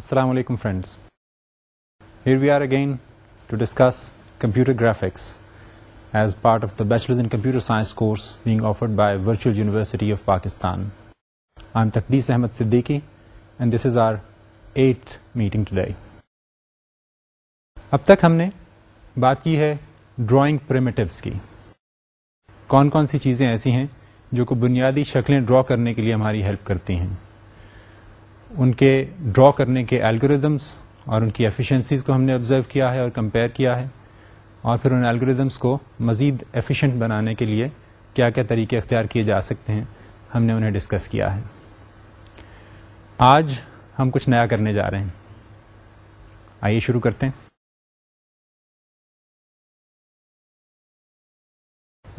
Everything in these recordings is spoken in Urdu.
السلام علیکم friends again to discuss computer graphics as part of the bachelor computers being offered by virtual university of Pakistan Taqdees Ahmad Siddiqui and this is our eighth meeting اب تک ہم نے بات کی ہے ڈرائنگ پریمیٹوس کی کون کون سی چیزیں ایسی ہیں جو کہ بنیادی شکلیں ڈرا کرنے کے لیے ہماری ہیلپ کرتی ہیں ان کے ڈرا کرنے کے الگوریدمس اور ان کی ایفیشنسیز کو ہم نے آبزرو کیا ہے اور کمپیئر کیا ہے اور پھر ان الگوریدمس کو مزید ایفیشینٹ بنانے کے لیے کیا کیا طریقے اختیار کیے جا سکتے ہیں ہم نے انہیں ڈسکس کیا ہے آج ہم کچھ نیا کرنے جا رہے ہیں آئیے شروع کرتے ہیں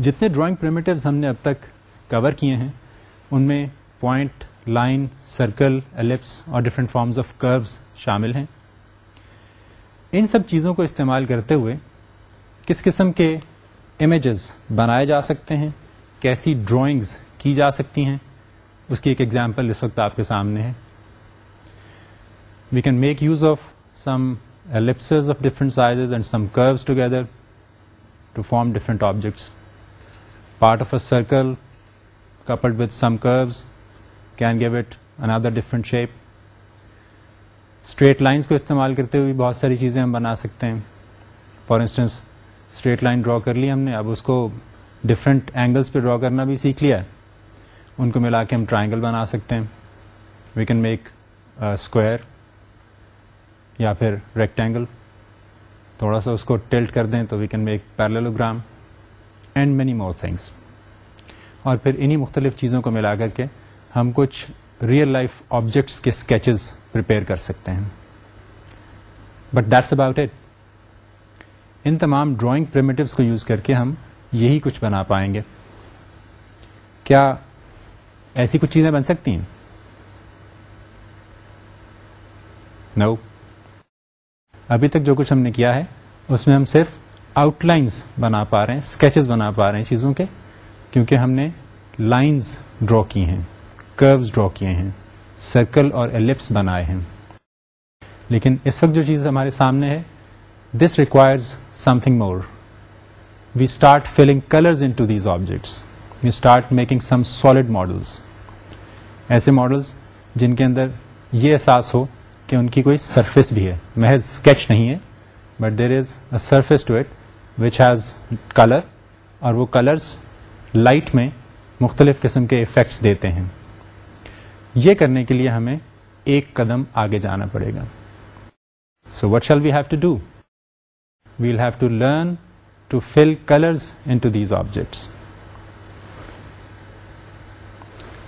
جتنے ڈرائنگ پرمیٹوز ہم نے اب تک کور کیے ہیں ان میں پوائنٹ لائن سرکل ایلپس اور ڈفرنٹ فارمز آف کروز شامل ہیں ان سب چیزوں کو استعمال کرتے ہوئے کس قسم کے امیجز بنائے جا سکتے ہیں کیسی ڈرائنگز کی جا سکتی ہیں اس کی ایک ایگزامپل اس وقت آپ کے سامنے ہے we can make use of some ellipses of different sizes and some curves together to form different objects part of a circle coupled with some curves can give it another different shape straight lines کو استعمال کرتے ہوئے بہت ساری چیزیں ہم بنا سکتے ہیں for instance straight line draw کر لی ہم نے اب اس کو ڈفرنٹ اینگلس پہ ڈرا کرنا بھی سیکھ لیا ہے ان کو ملا کے ہم ٹرائنگل بنا سکتے ہیں وی کین میک اسکوائر یا پھر ریکٹینگل تھوڑا سا اس کو ٹیلٹ کر دیں تو we can make parallelogram and many more things اور پھر انہیں مختلف چیزوں کو ملا کر کے ہم کچھ ریئل لائف آبجیکٹس کے اسکیچز کر سکتے ہیں بٹ دیٹس اباؤٹ اٹ ان تمام ڈرائنگ کو یوز کر کے ہم یہی کچھ بنا پائیں گے کیا ایسی کچھ چیزیں بن سکتی ہیں نو no. ابھی تک جو کچھ ہم نے کیا ہے اس میں ہم صرف آؤٹ لائنس بنا پا رہے ہیں اسکیچز بنا پا رہے ہیں چیزوں کے کیونکہ ہم نے لائنس ڈرا کی ہیں کروز ڈرا کیے ہیں سرکل اور ایلپس بنائے ہیں لیکن اس وقت جو چیز ہمارے سامنے ہے this requires something more we start filling colours into these objects we start making some solid models ایسے ماڈلس جن کے اندر یہ احساس ہو کہ ان کی کوئی سرفیس بھی ہے محض اسکیچ نہیں ہے but there is a surface to it which has colour اور وہ کلرس لائٹ میں مختلف قسم کے افیکٹس دیتے ہیں یہ کرنے کے لیے ہمیں ایک قدم آگے جانا پڑے گا so what shall we have to do we'll have to learn to fill colours into these objects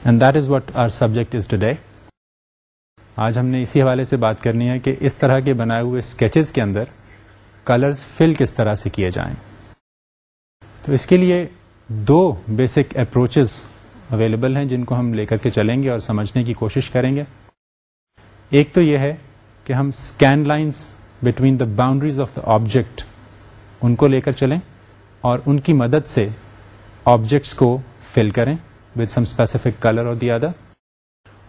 and that is what our subject is to آج ہم نے اسی حوالے سے بات کرنی ہے کہ اس طرح کے بنائے ہوئے اسکیچز کے اندر کلرز فل کس طرح سے کیے جائیں تو اس کے لیے دو بیسک اپروچز اویلیبل ہیں جن کو ہم لے کر کے چلیں گے اور سمجھنے کی کوشش کریں گے ایک تو یہ ہے کہ ہم scan lines between the boundaries of the object ان کو لے کر چلیں اور ان کی مدد سے آبجیکٹس کو فل کریں وتھ سم اسپیسیفک کلر اور ادر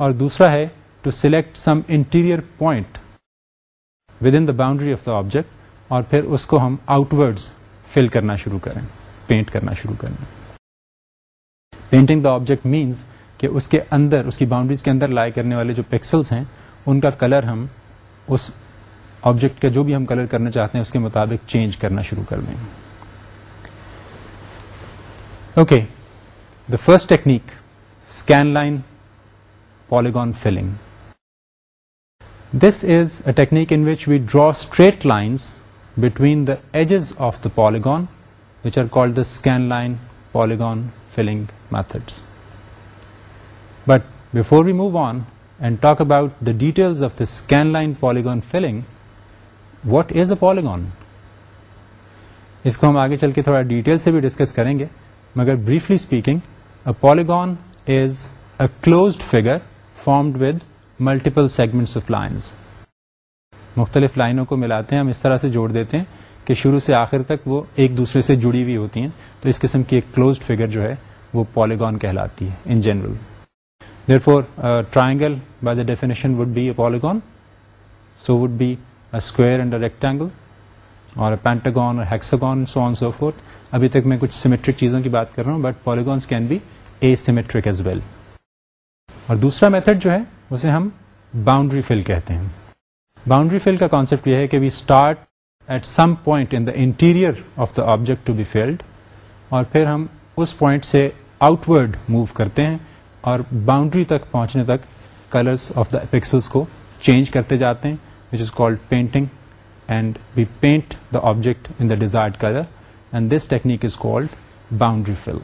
اور دوسرا ہے to select some interior point within the boundary of the object اور پھر اس کو ہم آؤٹ ورڈز فل کرنا شروع کریں پینٹ کرنا شروع کریں پینٹنگ دا آبجیکٹ مینس کہ اس کے اندر اس کی باؤنڈریز کے اندر لائے کرنے والے جو پکسلس ہیں ان کا کلر ہم اس آبجیکٹ کا جو بھی ہم کلر کرنا چاہتے ہیں اس کے مطابق چینج کرنا شروع کر دیں okay the first technique scan line polygon filling this is a technique in which we draw straight lines between the edges of the polygon which are called the scan line polygon filling before but before we and talk talk about of the scan line polygon filling what is a polygon? اس کو ہم آگے چل کے تھوڑا ڈیٹیل سے بھی ڈسکس کریں گے مگر briefly speaking a polygon is a closed figure formed with multiple segments of lines مختلف لائنوں کو ملاتے ہیں ہم اس طرح سے جوڑ دیتے ہیں کہ شروع سے آخر تک وہ ایک دوسرے سے جڑی ہوئی ہوتی ہیں تو اس قسم کی ایک کلوزڈ فگر جو ہے وہ پالیگون کہلاتی ہے in general therefore triangle by the definition would be a polygon so would be a square and a rectangle اور پینٹاگون اور سو سو آن ابھی تک میں کچھ سیمیٹرک چیزوں کی بات کر رہا ہوں but polygons can be a symmetric as well اور دوسرا میتھڈ جو ہے اسے ہم باؤنڈری فل کہتے ہیں باؤنڈری فل کا کانسیپٹ یہ ہے کہ we start at some point in the interior of the object to be filled اور پھر ہم اس پوائنٹ سے آؤٹ ورڈ موو کرتے ہیں اور باؤنڈری تک پہنچنے تک کلرس آف دا پکسلس کو چینج کرتے جاتے ہیں which is called painting and we paint the object in the desired colour and this technique is called boundary fill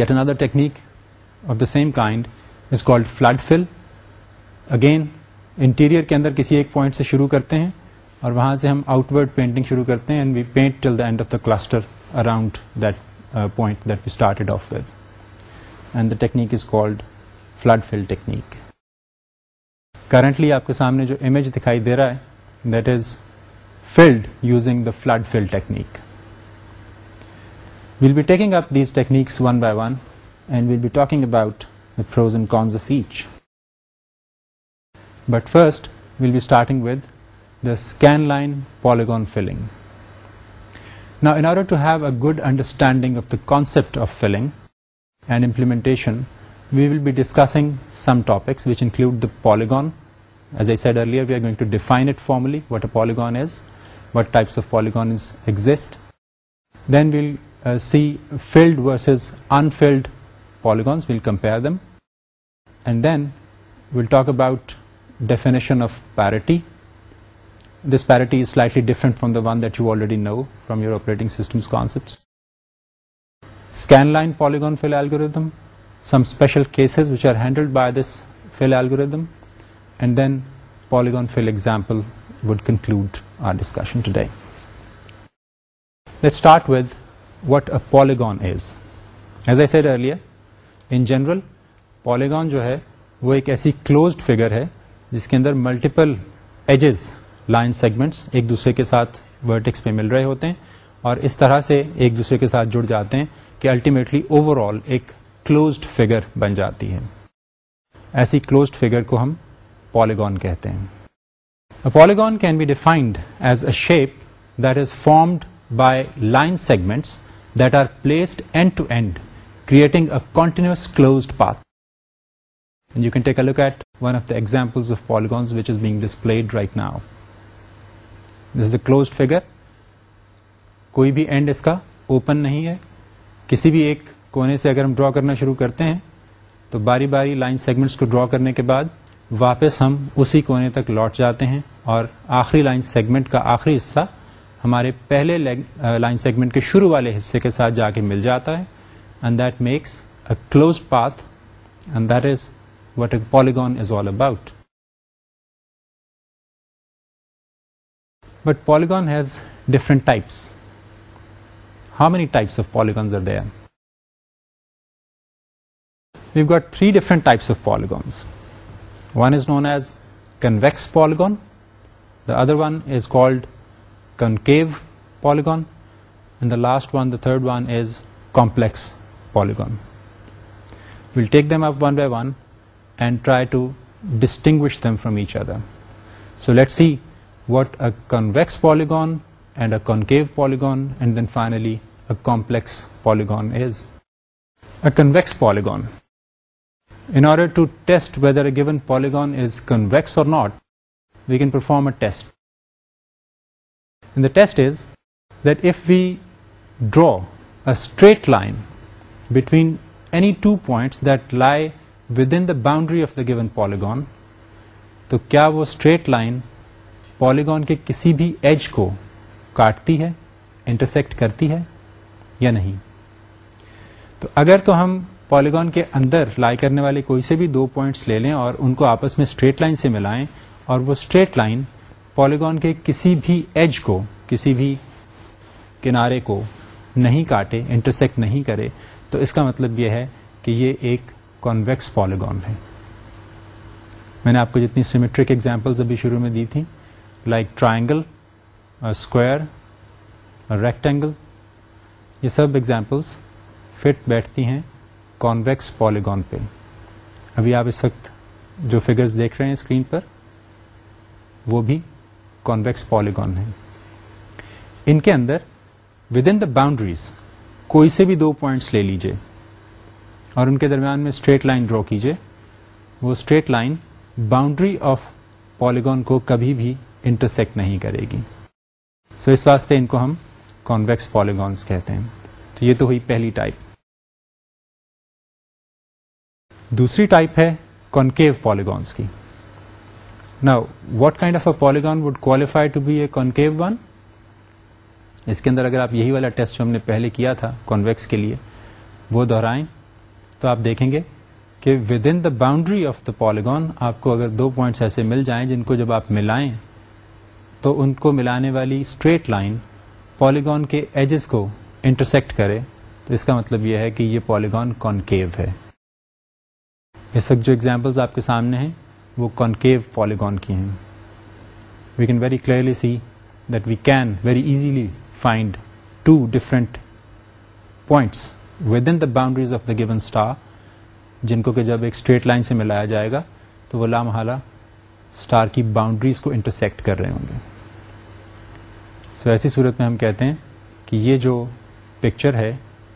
yet another technique of the same kind is called flood fill again interior کے اندر کسی ایک پوائنٹ سے شروع کرتے ہیں اور وہاں سے ہم آؤٹ ورڈ پینٹنگ شروع کرتے ہیں and we paint till the end of the cluster around that point third of with and the technique is called flood fill technique currently آپ کے سامنے جو امیج دکھائی دے رہا ہے the flood fill technique we'll be taking up these techniques one by one and we'll be talking about frozen cast we'll be starting with the scan line polygon filling Now, in order to have a good understanding of the concept of filling and implementation, we will be discussing some topics which include the polygon. As I said earlier, we are going to define it formally, what a polygon is, what types of polygons exist. Then we'll uh, see filled versus unfilled polygons, we'll compare them. And then we'll talk about definition of parity this parity is slightly different from the one that you already know from your operating concept scan line polygon fill L some special fill example would conclude our discussion today start with what a polygon is as ایسے رہ لیا ان جنرل پولیگون جو ہے وہ ایک ایسی کلوزڈ فیگر ہے جس کے اندر ملٹیپل ایجز لائن سیگمنٹس ایک دوسرے کے ساتھ ورٹیکس پہ مل رہے ہوتے ہیں اور اس طرح سے ایک دوسرے کے ساتھ جڑ جاتے ہیں کہ الٹیمیٹلی اوور آل ایک کلوزڈ فگر بن جاتی ہے ایسی کلوزڈ فگر کو ہم پالیگون کہتے ہیں polygon can be defined as a shape that is formed by line segments that are placed end to end creating you can you a look look at one of examples of polygons which is being displayed right now this is a closed figure کوئی بھی اینڈ اس کا اوپن نہیں ہے کسی بھی ایک کونے سے اگر ہم ڈرا کرنا شروع کرتے ہیں تو باری باری لائن سیگمنٹس کو ڈرا کرنے کے بعد واپس ہم اسی کونے تک لوٹ جاتے ہیں اور آخری لائن سیگمنٹ کا آخری حصہ ہمارے پہلے لائن سیگمنٹ کے شروع والے حصے کے ساتھ جا کے مل جاتا ہے and that makes a closed path and that is what a polygon is all about But polygon has different types. How many types of polygons are there? We've got three different types of polygons. One is known as convex polygon, the other one is called concave polygon, and the last one, the third one, is complex polygon. We'll take them up one by one and try to distinguish them from each other. So let's see what a convex polygon and a concave polygon, and then finally a complex polygon is. A convex polygon. In order to test whether a given polygon is convex or not, we can perform a test. And the test is that if we draw a straight line between any 2 points that lie within the boundary of the given polygon, to kya wo straight line polygon کے کسی بھی ایج کو کاٹتی ہے انٹرسیکٹ کرتی ہے یا نہیں تو اگر تو ہم پالیگون کے اندر لائی کرنے والے کوئی سے بھی دو پوائنٹس لے لیں اور ان کو آپس میں اسٹریٹ لائن سے ملائیں اور وہ اسٹریٹ لائن پالیگون کے کسی بھی ایج کو کسی بھی کنارے کو نہیں کاٹے انٹرسیکٹ نہیں کرے تو اس کا مطلب یہ ہے کہ یہ ایک کانویکس پالیگون ہے میں نے آپ کو جتنی سیمیٹرک ایگزامپلز ابھی شروع میں دی تھیں لائک ٹرائنگل اسکوائر ریکٹینگل یہ سب ایگزامپلس فٹ بیٹھتی ہیں کانویکس پالیگون پہ ابھی آپ اس وقت جو فگرز دیکھ رہے ہیں اسکرین پر وہ بھی کانویکس پالیگون ہیں ان کے اندر ود ان دا باؤنڈریز کوئی سے بھی دو پوائنٹس لے لیجیے اور ان کے درمیان میں اسٹریٹ لائن ڈرا کیجیے وہ straight line boundary of polygon کو کبھی بھی انٹرسیکٹ نہیں کرے گی سو so اس واسطے ان کو ہم کانویکس پالیگونس کہتے ہیں تو یہ تو ہوئی پہلی ٹائپ دوسری ٹائپ ہے کونکیو پالیگونس کی نا what kind of a polygon would qualify to be a concave one اس کے اندر اگر آپ یہی والا ٹیسٹ جو ہم نے پہلے کیا تھا کانویکس کے لیے وہ دہرائیں تو آپ دیکھیں گے کہ within the boundary of the polygon آپ کو اگر دو پوائنٹس ایسے مل جائیں جن کو جب آپ ملائیں تو ان کو ملانے والی اسٹریٹ لائن پالیگون کے ایجز کو انٹرسیکٹ کرے تو اس کا مطلب یہ ہے کہ یہ پالیگون کانکیو ہے اس وقت جو ایگزامپلز آپ کے سامنے ہیں وہ کانکیو پالیگون کی ہیں we can very clearly see that we can very easily find two different points within the boundaries of the given star جن کو کہ جب ایک اسٹریٹ لائن سے ملایا جائے گا تو وہ لامحالہ اسٹار کی باؤنڈریز کو انٹرسیکٹ کر رہے ہوں گے سو so ایسی صورت میں ہم کہتے ہیں کہ یہ جو پکچر ہے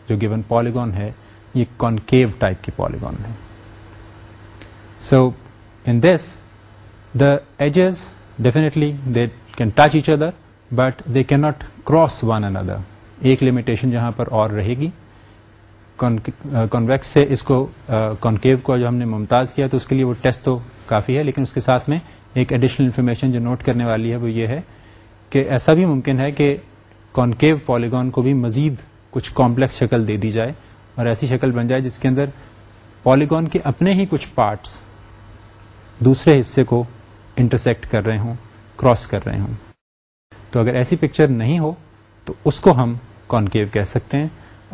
جو گیون پالیگون ہے یہ کانکیو ٹائپ کی پالیگون ہے so in this the edges definitely they can touch each other but they not cross one another ایک لمیٹیشن جہاں پر اور رہے گی کانویکس uh, سے اس کو uh, کو کانکیو جو ہم نے ممتاز کیا تو اس کے لیے وہ ٹیسٹ تو کافی ہے لیکن اس کے ساتھ میں ایک ایڈیشنل انفارمیشن جو نوٹ کرنے والی ہے وہ یہ ہے کہ ایسا بھی ممکن ہے کہ کانکیو پالیگون کو بھی مزید کچھ کمپلیکس شکل دے دی جائے اور ایسی شکل بن جائے جس کے اندر پالیگون کے اپنے ہی کچھ پارٹس دوسرے حصے کو انٹرسیکٹ کر رہے ہوں کراس کر رہے ہوں تو اگر ایسی پکچر نہیں ہو تو اس کو ہم کانکیو کہہ سکتے ہیں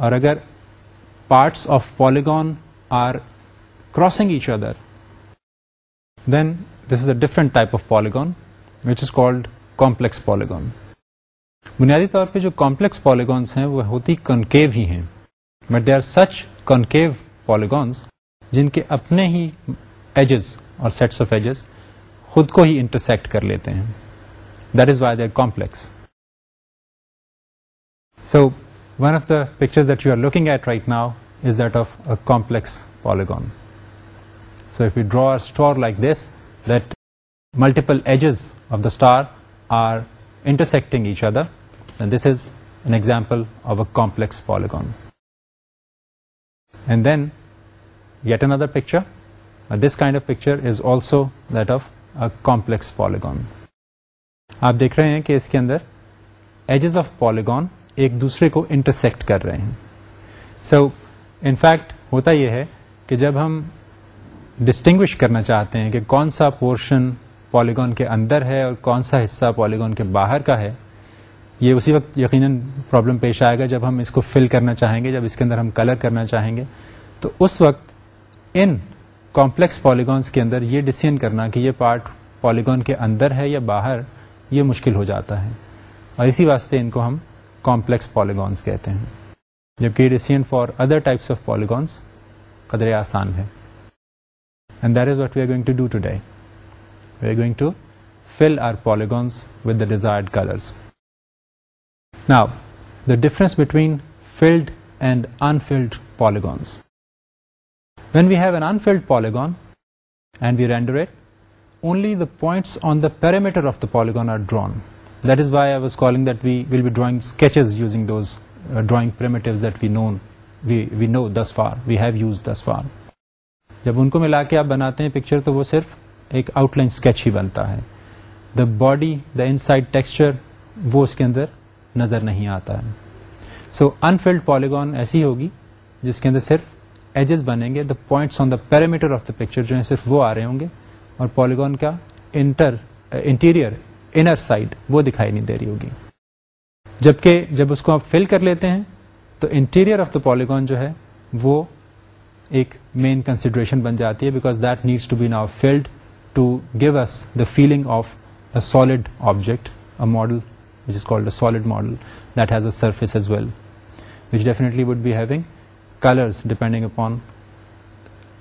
اور اگر parts of polygon are crossing each other then this is a different type of polygon and complex polygon بنیادی طور پہ جو کمپلیکس پالیگونس ہیں وہ ہوتی کنکیو ہی ہیں but they are such concave polygons جن کے اپنے ہی ایجز اور سیٹس آف ایجز خود کو ہی انٹرسیکٹ کر لیتے ہیں that is why they complex so one of the picture that you are looking at right now is that of a complex polygon so if you draw star like this multiple edges of the star are intersecting each other this is an example of a complex polygon and then get another picture this kind of picture is also that of a complex polygon آپ دیکھ رہے ہیں کہ اس کے اندر ایجز آف پالیگون ایک دوسرے کو انٹرسیکٹ کر رہے ہیں سو انفیکٹ ہوتا یہ ہے کہ جب ہم ڈسٹنگوش کرنا چاہتے ہیں کہ کون سا پورشن پالیگون کے اندر ہے اور کون سا حصہ پالیگون کے باہر کا ہے یہ اسی وقت یقیناً پرابلم پیش آئے گا جب ہم اس کو فل کرنا چاہیں گے جب اس کے اندر ہم کلر کرنا چاہیں گے تو اس وقت ان کمپلیکس پالیگونس کے اندر یہ ڈسیزن کرنا کہ یہ پارٹ پالیگون کے اندر ہے یا باہر یہ مشکل ہو جاتا ہے اور اسی واسطے ان کو ہم کمپلیکس پالیگونس کہتے ہیں جبکہ for other types of polygons قدرے آسان ہے and that is what we are going to do today we are going to fill our polygons with the desired colours نا the difference between filled and unfilled polygons when we have an unfilled polygon and we render it only the points on the perimeter of the polygon are drawn that is why was calling this for جب ان کو ملا کے آپ بناتے ہیں پکچر تو وہ صرف ایک آؤٹ لائن اسکیچ ہی بنتا ہے the body the inside texture وہ اس کے اندر نظر نہیں آتا ہے سو انفلڈ پالیگون ایسی ہوگی جس کے اندر صرف ایجز بنیں گے the points on the parameter of the picture جو ہیں صرف وہ آ رہے ہوں گے اور پالیگون کا inter interior uh, inner side وہ دکھائی نہیں دے رہی ہوگی جبکہ جب اس کو آپ فل کر لیتے ہیں تو انٹیریئر آف دا پالیگون جو ہے وہ ایک مین کنسیڈریشن بن جاتی ہے because that needs to be now filled to give us the feeling of a solid object a model which is called a solid model that has a surface as well which definitely would be having colours depending upon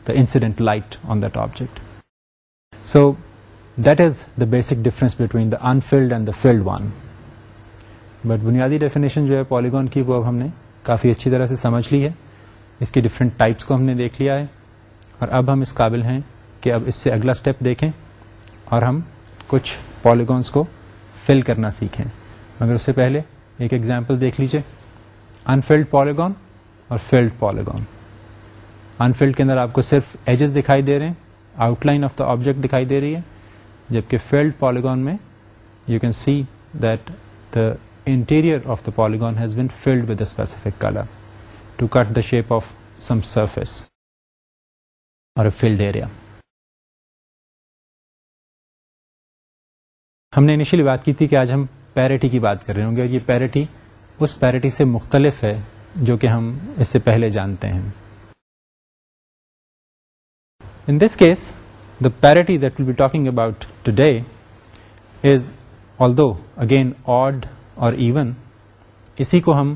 the incident light on that object so that is the basic difference between the unfilled and the filled one but بنیادی ڈیفینیشن جو ہے پالیگون کی وہ اب ہم نے کافی اچھی طرح سے سمجھ لی ہے اس کی ڈفرینٹ ٹائپس کو ہم نے دیکھ لیا ہے اور اب ہم اس قابل ہیں کہ اب اس سے اگلا اسٹیپ دیکھیں اور ہم کچھ پالیگونس کو فل کرنا سیکھیں مگر اس سے پہلے ایک ایگزامپل دیکھ لیجیے انفلڈ پالیگون اور فلڈ پالیگون انفلڈ کے اندر آپ کو صرف ایجز دکھائی دے رہے ہیں outline of the object دکھائی دے رہی ہے جبکہ فیلڈ پالیگون میں you can see that the interior of the polygon filled colour to cut the shape of some surface اور فیلڈ ایریا ہم نے انیشلی بات کی تھی کہ آج ہم پیرٹی کی بات کر رہے ہوں گے یہ پیرٹی اس پیرٹی سے مختلف ہے جو کہ ہم اس سے پہلے جانتے ہیں in this case the parity that will be talking about today is although again odd or even اسی کو ہم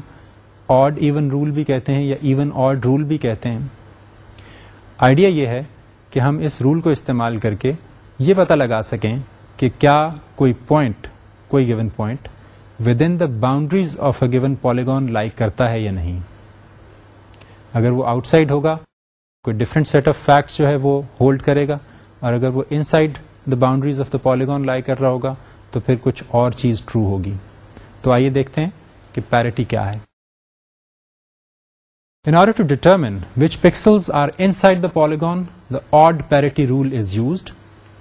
آڈ ایون رول بھی کہتے ہیں یا ایون آڈ رول بھی کہتے ہیں آئیڈیا یہ ہے کہ ہم اس رول کو استعمال کر کے یہ پتہ لگا سکیں کہ کیا کوئی پوائنٹ کوئی given point within the boundaries of a given polygon lie کرتا ہے یا نہیں اگر وہ آؤٹ سائڈ ہوگا کوئی ڈفرنٹ سیٹ آف فیکٹس جو ہے وہ ہولڈ کرے گا اور اگر وہ inside the boundaries of the polygon lie کر رہا ہوگا تو پھر کچھ اور چیز ٹرو ہوگی تو آئیے دیکھتے ہیں کہ پیرٹی کیا ہے in rule polygon the odd the rule is used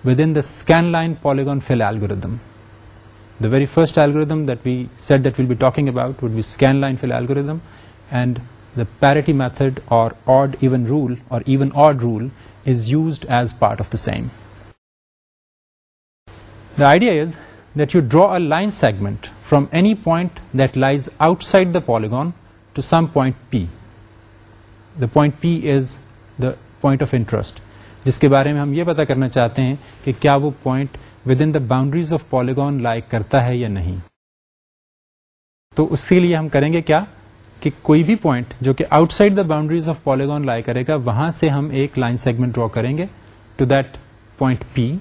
within the scan line polygon fill said the very first algorithm that we set that fill be talking about parity scan line odd even and the parity method or use as part of the same the idea is that you draw a line segment from any point that lies outside the polygon to some point P the point P is the point of interest جس کے بارے میں ہم یہ پتا کرنا چاہتے ہیں کہ کیا وہ point within the boundaries of polygon lie کرتا ہے یا نہیں تو اس کے لیے ہم کریں گے کیا کہ کوئی بھی پوائنٹ جو کہ outside the boundaries of polygon lie کرے گا وہاں سے ہم ایک لائن سیگمنٹ ڈرا کریں گے ٹو دیٹ پوائنٹ پی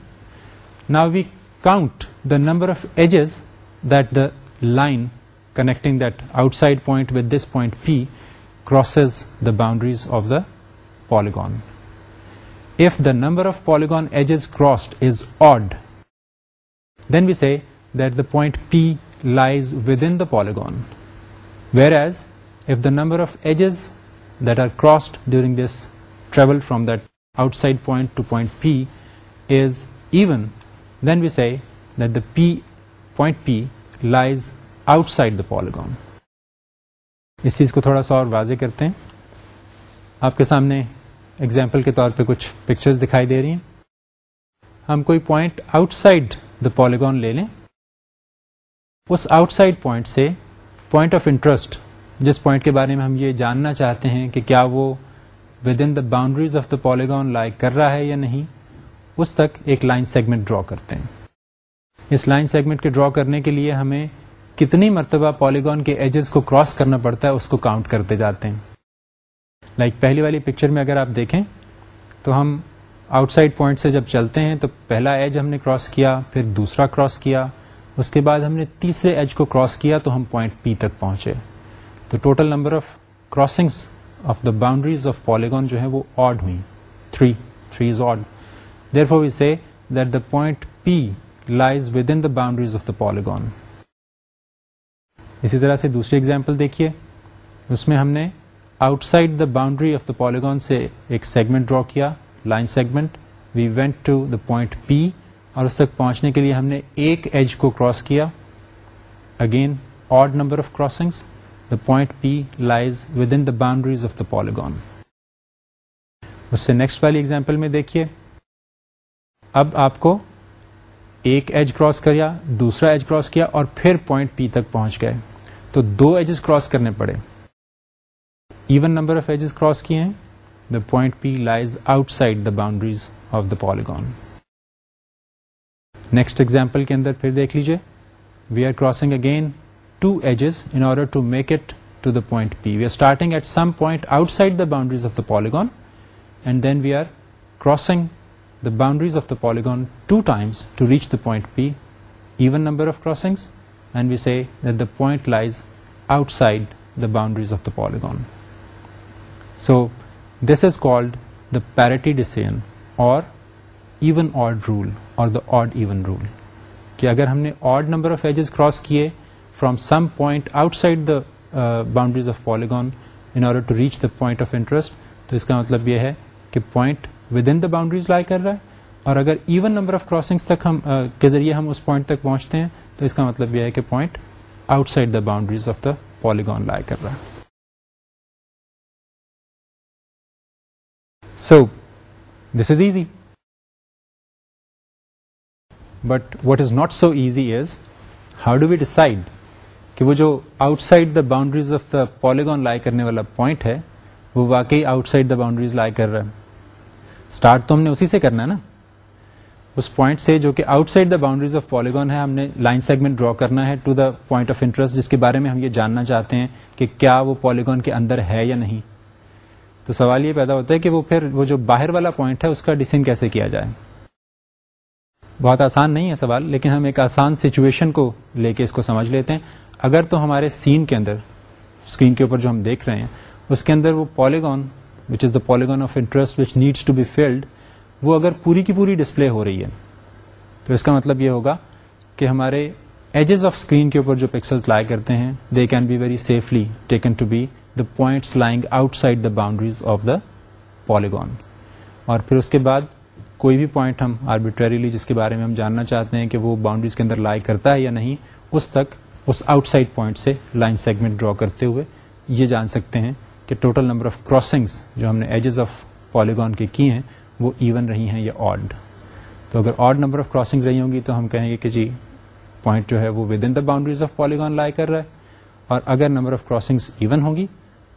نا we count the number of edges that the line connecting that outside point with this point P crosses the boundaries of the polygon if the number of polygon edges crossed is odd then we see that the point P lies within the polygon whereas the number of edges edges are crossed during this travel from that outside point to point P is even then we see the P point P lies outside the polygon اس چیز کو تھوڑا سا اور واضح کرتے ہیں آپ کے سامنے ایگزامپل کے طور پہ کچھ پکچرز دکھائی دے رہی ہیں ہم کوئی point outside the polygon لے لیں اس آؤٹ سائڈ پوائنٹ سے پوائنٹ آف انٹرسٹ جس پوائنٹ کے بارے میں ہم یہ جاننا چاہتے ہیں کہ کیا وہ within the boundaries of the polygon lie کر رہا ہے یا نہیں اس تک ایک لائن سیگمنٹ ڈرا کرتے ہیں اس لائن سیگمنٹ کے ڈرا کرنے کے لیے ہمیں کتنی مرتبہ پالیگون کے ایجز کو کراس کرنا پڑتا ہے اس کو کاؤنٹ کرتے جاتے ہیں لائک like پہلی والی پکچر میں اگر آپ دیکھیں تو ہم آؤٹ سائڈ پوائنٹ سے جب چلتے ہیں تو پہلا ایج ہم نے کراس کیا پھر دوسرا کراس کیا اس کے بعد ہم نے تیسرے ایج کو کراس کیا تو ہم پوائنٹ پی تک پہنچے total number of crossings of the boundaries of polygon جو ہے وہ آڈ ہوئی three three is odd therefore we say point P lies within the boundaries of the polygon اسی طرح سے دوسری ایگزامپل دیکھیے اس میں ہم نے outside the boundary of the polygon سے ایک سیگمنٹ ڈرا کیا line segment we went to the point P اور اس تک پہنچنے کے لیے ہم نے ایک ایج کو کراس کیا again odd number of crossings point P lies within the boundaries of the polygon اس سے نیکسٹ والی ایگزامپل میں دیکھیے اب آپ کو ایک ایج کراس کریا دوسرا ایج کراس کیا اور پھر پوائنٹ پی تک پہنچ گئے تو دو ایجز کراس کرنے پڑے even number of edges cross کیے ہیں the point P lies outside the boundaries of the polygon next example کے اندر پھر دیکھ لیجیے we are crossing again two edges in order to make it the point P we are starting at some point outside the boundaries of the polygon and then we are crossing the boundaries of the polygon two times to reach the point P even number of crossing and we see that the point lies outside the boundaries of the polygon so this is called the parity this even odd rule اور اگر ہم نے odd number of edges cross کیے from some point outside the boundaries of polygon in order to reach the point of interest تو اس کا مطلب یہ ہے کہ point within the boundaries lie کر رہا ہے اور اگر ایون نمبر آف کراسنگ تک ہم uh, کے ذریعے ہم اس پوائنٹ تک پہنچتے ہیں تو اس کا مطلب یہ ہے کہ point outside the boundaries of the polygon lie کر رہا ہے so this is easy but what is not so easy is how do we decide کہ وہ جو outside the boundaries of the polygon lie کرنے والا پوائنٹ ہے وہ واقعی outside the boundaries lie کر رہا ہے اسٹارٹ تو ہم نے اسی سے کرنا ہے نا اس پوائنٹ سے جو کہ outside the boundaries of polygon ہے ہم نے لائن سیگمنٹ ڈرا کرنا ہے to the point of interest جس کے بارے میں ہم یہ جاننا چاہتے ہیں کہ کیا وہ پالیگون کے اندر ہے یا نہیں تو سوال یہ پیدا ہوتا ہے کہ وہ پھر وہ جو باہر والا پوائنٹ ہے اس کا ڈسین کیسے کیا جائے بہت آسان نہیں ہے سوال لیکن ہم ایک آسان سچویشن کو لے کے اس کو سمجھ لیتے ہیں اگر تو ہمارے سین کے اندر اسکرین کے اوپر جو ہم دیکھ رہے ہیں اس کے اندر وہ polygon which is the polygon of interest which needs to be filled وہ اگر پوری کی پوری ڈسپلے ہو رہی ہے تو اس کا مطلب یہ ہوگا کہ ہمارے ایجز آف اسکرین کے اوپر جو پکسلس لائے کرتے ہیں they can be very safely taken to be the points lying outside the boundaries of the polygon اور پھر اس کے بعد کوئی بھی پوائنٹ ہم آربیٹریلی جس کے بارے میں ہم جاننا چاہتے ہیں کہ وہ باؤنڈریز کے اندر لائے کرتا ہے یا نہیں اس تک اس آؤٹ سائڈ پوائنٹ سے لائن سیگمنٹ ڈرا کرتے ہوئے یہ جان سکتے ہیں کہ ٹوٹل نمبر آف کراسنگس جو ہم نے ایجز آف پالیگون کے کی ہیں وہ ایون رہی ہیں یا آڈ تو اگر آڈ نمبر آف کراسنگ رہی ہوں گی تو ہم کہیں گے کہ جی پوائنٹ جو ہے وہ within the boundaries of polygon lie کر رہا ہے اور اگر نمبر آف کراسنگس ایون ہوں گی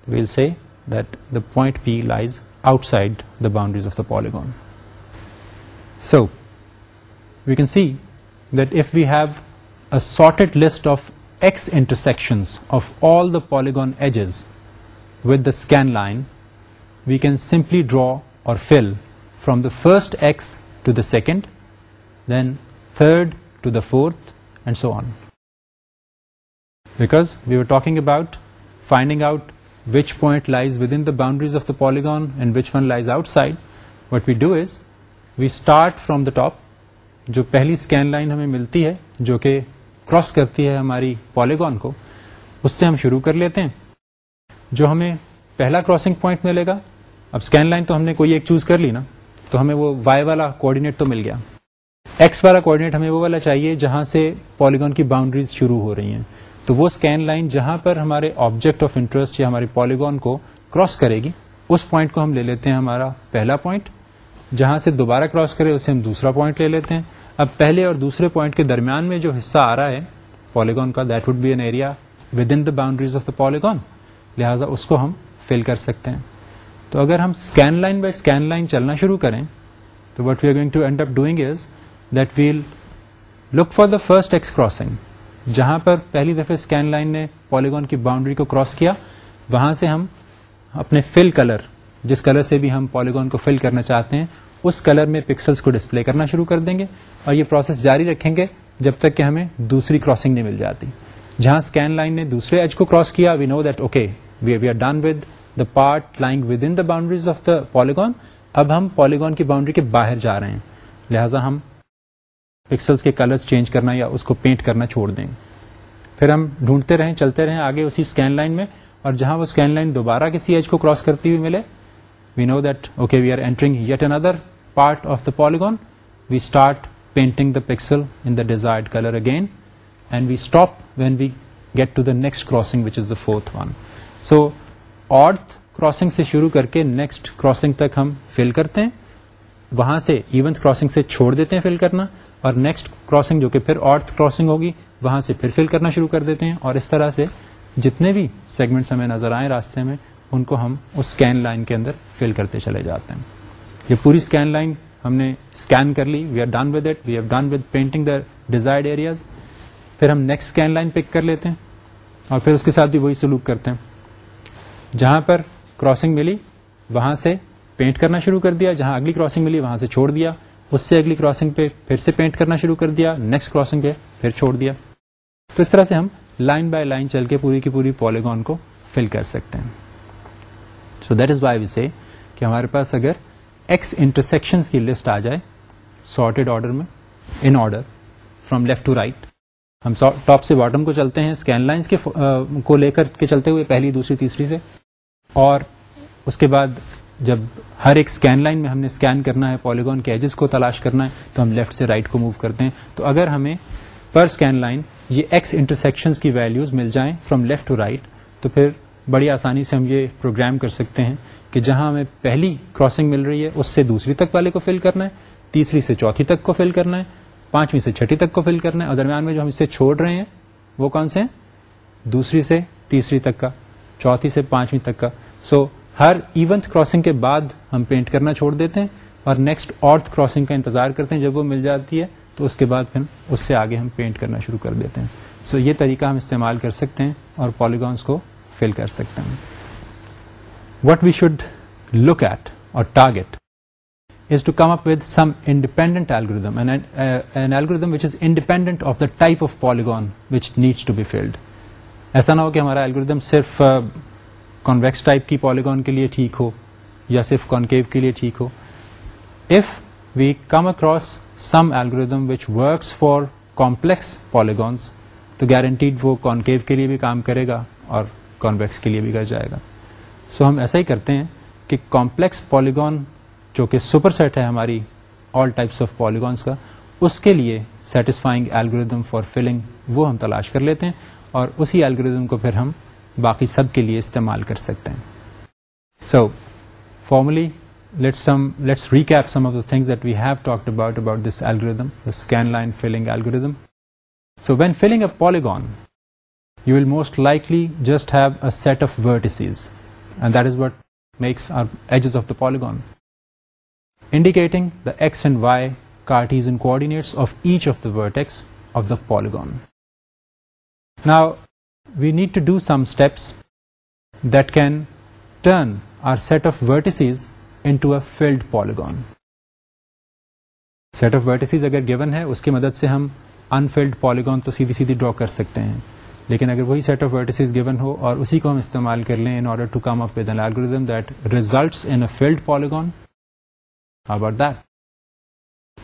well see that the point P lies outside the boundaries of the polygon so we can see that if we have sorted list of x intersection of all the polygon edges with the scan line we can simply draw or fill from the first x to the second then third to the fourth and so on because we are talking about finding out which point lies with in boundaries of the polygon and which one lies outside what we do is we start from the top جو پہلی اسکین لائن ہمیں ملتی ہے جو کہ کراس کرتی ہے ہماری پالیگون کو اس سے ہم شروع کر لیتے ہیں جو ہمیں پہلا کراسنگ پوائنٹ ملے گا اب اسکین لائن تو ہم نے کوئی ایک چوز کر لی نا تو ہمیں وہ وائی والا کوآڈینیٹ تو مل گیا ایکس والا کوڈینیٹ ہمیں وہ والا چاہیے جہاں سے پالیگون کی باؤنڈریز شروع ہو رہی ہیں تو وہ اسکین لائن جہاں پر ہمارے آبجیکٹ آف انٹرسٹ یا ہمارے پالیگون کو کراس کرے گی اس پوائنٹ کو ہم لے لیتے ہیں ہمارا پہلا پوائنٹ جہاں سے دوبارہ کراس کرے اسے ہم دوسرا پوائنٹ لے لیتے ہیں اب پہلے اور دوسرے پوائنٹ کے درمیان میں جو حصہ آ رہا ہے پالیگون کا that would be an area within the boundaries of the polygon لہٰذا اس کو ہم فل کر سکتے ہیں تو اگر ہم scan line by scan line چلنا شروع کریں تو what we are going to end up doing is that we'll look for the first x crossing جہاں پر پہلی دفعہ اسکین لائن نے پالیگون کی باؤنڈری کو کراس کیا وہاں سے ہم اپنے فل کلر جس کلر سے بھی ہم پالیگون کو فل کرنا چاہتے ہیں اس کلر میں پکسلز کو ڈسپلے کرنا شروع کر دیں گے اور یہ پروسیس جاری رکھیں گے جب تک کہ ہمیں دوسری کراسنگ نہیں مل جاتی جہاں اسکین لائن نے دوسرے ایج کو کراس کیا we know that okay we we are done with the part lying within the boundaries of the polygon اب ہم پالیگون کی باؤنڈری کے باہر جا رہے ہیں لہٰذا ہم پکسلس کے کلر چینج کرنا یا اس کو پینٹ کرنا چھوڑ دیں پھر ہم ڈھونڈتے رہیں چلتے رہیں آگے اسی اسکین لائن میں اور جہاں وہ اسکین لائن دوبارہ کسی ایج کو کراس کرتی ہوئی ملے we know that okay we are entering it another part of the polygon we start painting the pixel in the desire again and we stop when we get to the next crossing fourth one so earth crossing سے شروع کر کے نیکسٹ کراسنگ تک ہم فل کرتے ہیں وہاں سے ایونتھ کراسنگ سے چھوڑ دیتے ہیں فل کرنا اور نیکسٹ کراسنگ جو کہ پھر آرتھ کراسنگ ہوگی وہاں سے پھر فل کرنا شروع کر دیتے ہیں اور اس طرح سے جتنے بھی سیگمنٹس ہمیں نظر آئیں راستے میں ان کو ہم اس اسکین لائن کے اندر فل کرتے چلے جاتے ہیں یہ پوری اسکین لائن ہم نے اسکین کر لی we are done with it we have done with painting the desired areas پھر ہم نیکسٹ اسکین لائن پک کر لیتے ہیں اور پھر اس کے ساتھ بھی وہی سلوک کرتے ہیں جہاں پر کراسنگ ملی وہاں سے پینٹ کرنا شروع کر دیا جہاں اگلی کراسنگ ملی وہاں سے چھوڑ دیا اس سے اگلی کراسنگ پہ پھر سے پینٹ کرنا شروع کر دیا نیکسٹ کراسنگ پہ پھر چھوڑ دیا تو اس طرح سے ہم لائن بائی لائن چل کے پوری کی پوری پالیگون کو فل کر سکتے ہیں so that is why we say کہ ہمارے پاس اگر ایکس انٹرسیکشن کی لسٹ آ جائے سارٹیڈ آرڈر میں in order from left to right ہم ٹاپ سے باٹم کو چلتے ہیں اسکین لائنس کے کو لے کر کے چلتے ہوئے پہلی دوسری تیسری سے اور اس کے بعد جب ہر ایک اسکین لائن میں ہم نے اسکین کرنا ہے پالیگون کے ایجز کو تلاش کرنا ہے تو ہم لیفٹ سے رائٹ کو موو کرتے ہیں تو اگر ہمیں پر اسکین لائن یہ ایکس انٹرسیکشن کی ویلوز مل جائیں فرام لیفٹ ٹو رائٹ تو پھر بڑی آسانی سے ہم یہ پروگرام کر سکتے ہیں کہ جہاں ہمیں پہلی کراسنگ مل رہی ہے اس سے دوسری تک والے کو فل کرنا ہے تیسری سے چوتھی تک کو فل کرنا ہے پانچویں سے چھٹی تک کو فل کرنا ہے اور درمیان میں جو ہم اس سے چھوڑ رہے ہیں وہ کون سے ہیں دوسری سے تیسری تک کا چوتھی سے پانچویں تک کا سو so, ہر ایونتھ کراسنگ کے بعد ہم پینٹ کرنا چھوڑ دیتے ہیں اور نیکسٹ آرتھ کراسنگ کا انتظار کرتے ہیں جب وہ مل جاتی ہے تو اس کے بعد پھر اس سے آگے ہم پینٹ کرنا شروع کر دیتے ہیں سو so, یہ طریقہ ہم استعمال کر سکتے ہیں اور پالیگانس کو فل کر سکتے ہیں what we should look at our target is to come up independent L L independent of the type of polygon ایسا نہ ہو کہ ہمارا ایلگوریدم صرف کانویکس ٹائپ کی پالیگون کے لیے ٹھیک ہو یا صرف کانکیو کے لیے ٹھیک ہو if we come across some algorithm which works for complex polygons تو گارنٹیڈ وہ کانکیو کے لیے بھی کام کرے گا اور کانویکس کے لیے بھی کر جائے گا سو so, ہم ایسا ہی کرتے ہیں کہ کمپلیکس پالیگون جو کہ سپر سیٹ ہے ہماری آل ٹائپس آف پالیگونس کا اس کے لیے سیٹسفائنگ الگوریدم فار فلنگ وہ ہم تلاش کر لیتے ہیں اور اسی الگوریدم کو پھر ہم باقی سب کے لیے استعمال کر سکتے ہیں so formally let's some let's recap some of the things that we have talked about about this algorithm the scanline filling algorithm so when filling a polygon you will most likely just have a set of vertices and that is what makes our edges of the polygon indicating the x and y cartesian کو پالیگون نا we need to do some steps that can turn our set of vertices in filled polygon set of vertices اگر گیون ہے اس کی مدد سے ہم انفیلڈ پالیگون تو سیدھی سیدھی ڈرا کر سکتے ہیں لیکن اگر وہی سیٹ آف ورٹسز گیون ہو اور اسی کو ہم استعمال کر لیں in order to come up with an algorithm that results in a filled polygon about that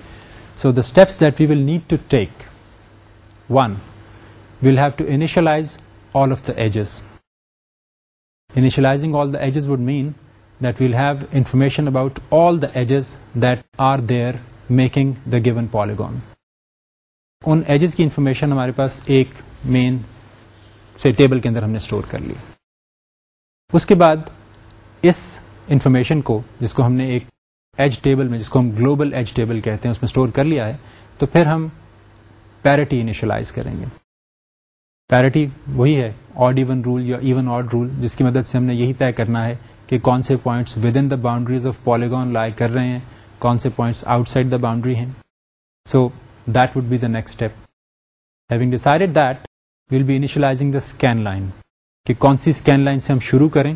so the steps that we will need to take one we'll have to initialise all of the edges initialising all the edges would mean that we'll have information about all the edges that are there making the given polygon in edges کی انفارمیشن ہمارے پاس ایک مین سے ٹیبل کے اندر ہم نے اسٹور کر لیا اس کے بعد اس انفارمیشن کو جس کو ہم نے ایک ایج ٹیبل میں جس کو ہم گلوبل ایج ٹیبل کہتے ہیں اس میں اسٹور کر لیا ہے تو پھر ہم پیرٹی انیشلائز کریں گے پیرٹی وہی ہے آڈ ایون رول یا ایون آڈ رول جس کی مدد سے ہم نے یہی طے کرنا ہے کہ کون سے points within the boundaries of polygon lie کر رہے ہیں کون سے points outside the boundary ہیں so that would be the next step having decided that will be initialising the scan line کہ کون سی اسکین لائن سے ہم شروع کریں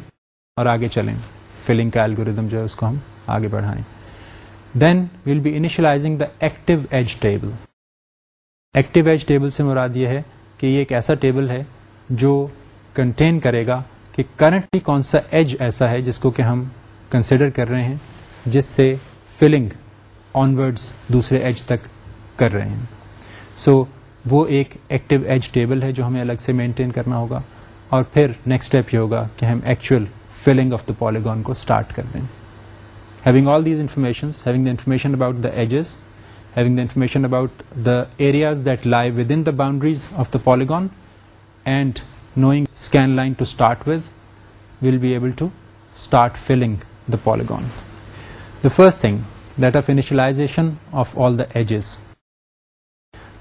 اور آگے چلیں فلنگ کا الگوریزم جو ہے اس کو ہم آگے بڑھائیں then be initializing the active active edge edge table table سے مراد یہ ہے کہ یہ ایک ایسا ٹیبل ہے جو کنٹین کرے گا کہ کرنٹلی کون سا ایج ایسا ہے جس کو کہ ہم کنسیڈر کر رہے ہیں جس سے فلنگ آنورڈس دوسرے ایج تک کر رہے ہیں سو وہ ایک ایکٹیو ایج ٹیبل ہے جو ہمیں الگ سے مینٹین کرنا ہوگا اور پھر نیکسٹ اسٹیپ یہ ہوگا کہ ہم actual filling of the polygon کو اسٹارٹ کر دیں having all these information about the edges having the information about the areas that lie within the boundaries of the polygon and knowing scan line to start with we'll be able to start filling the polygon the first thing that of initialization of all the edges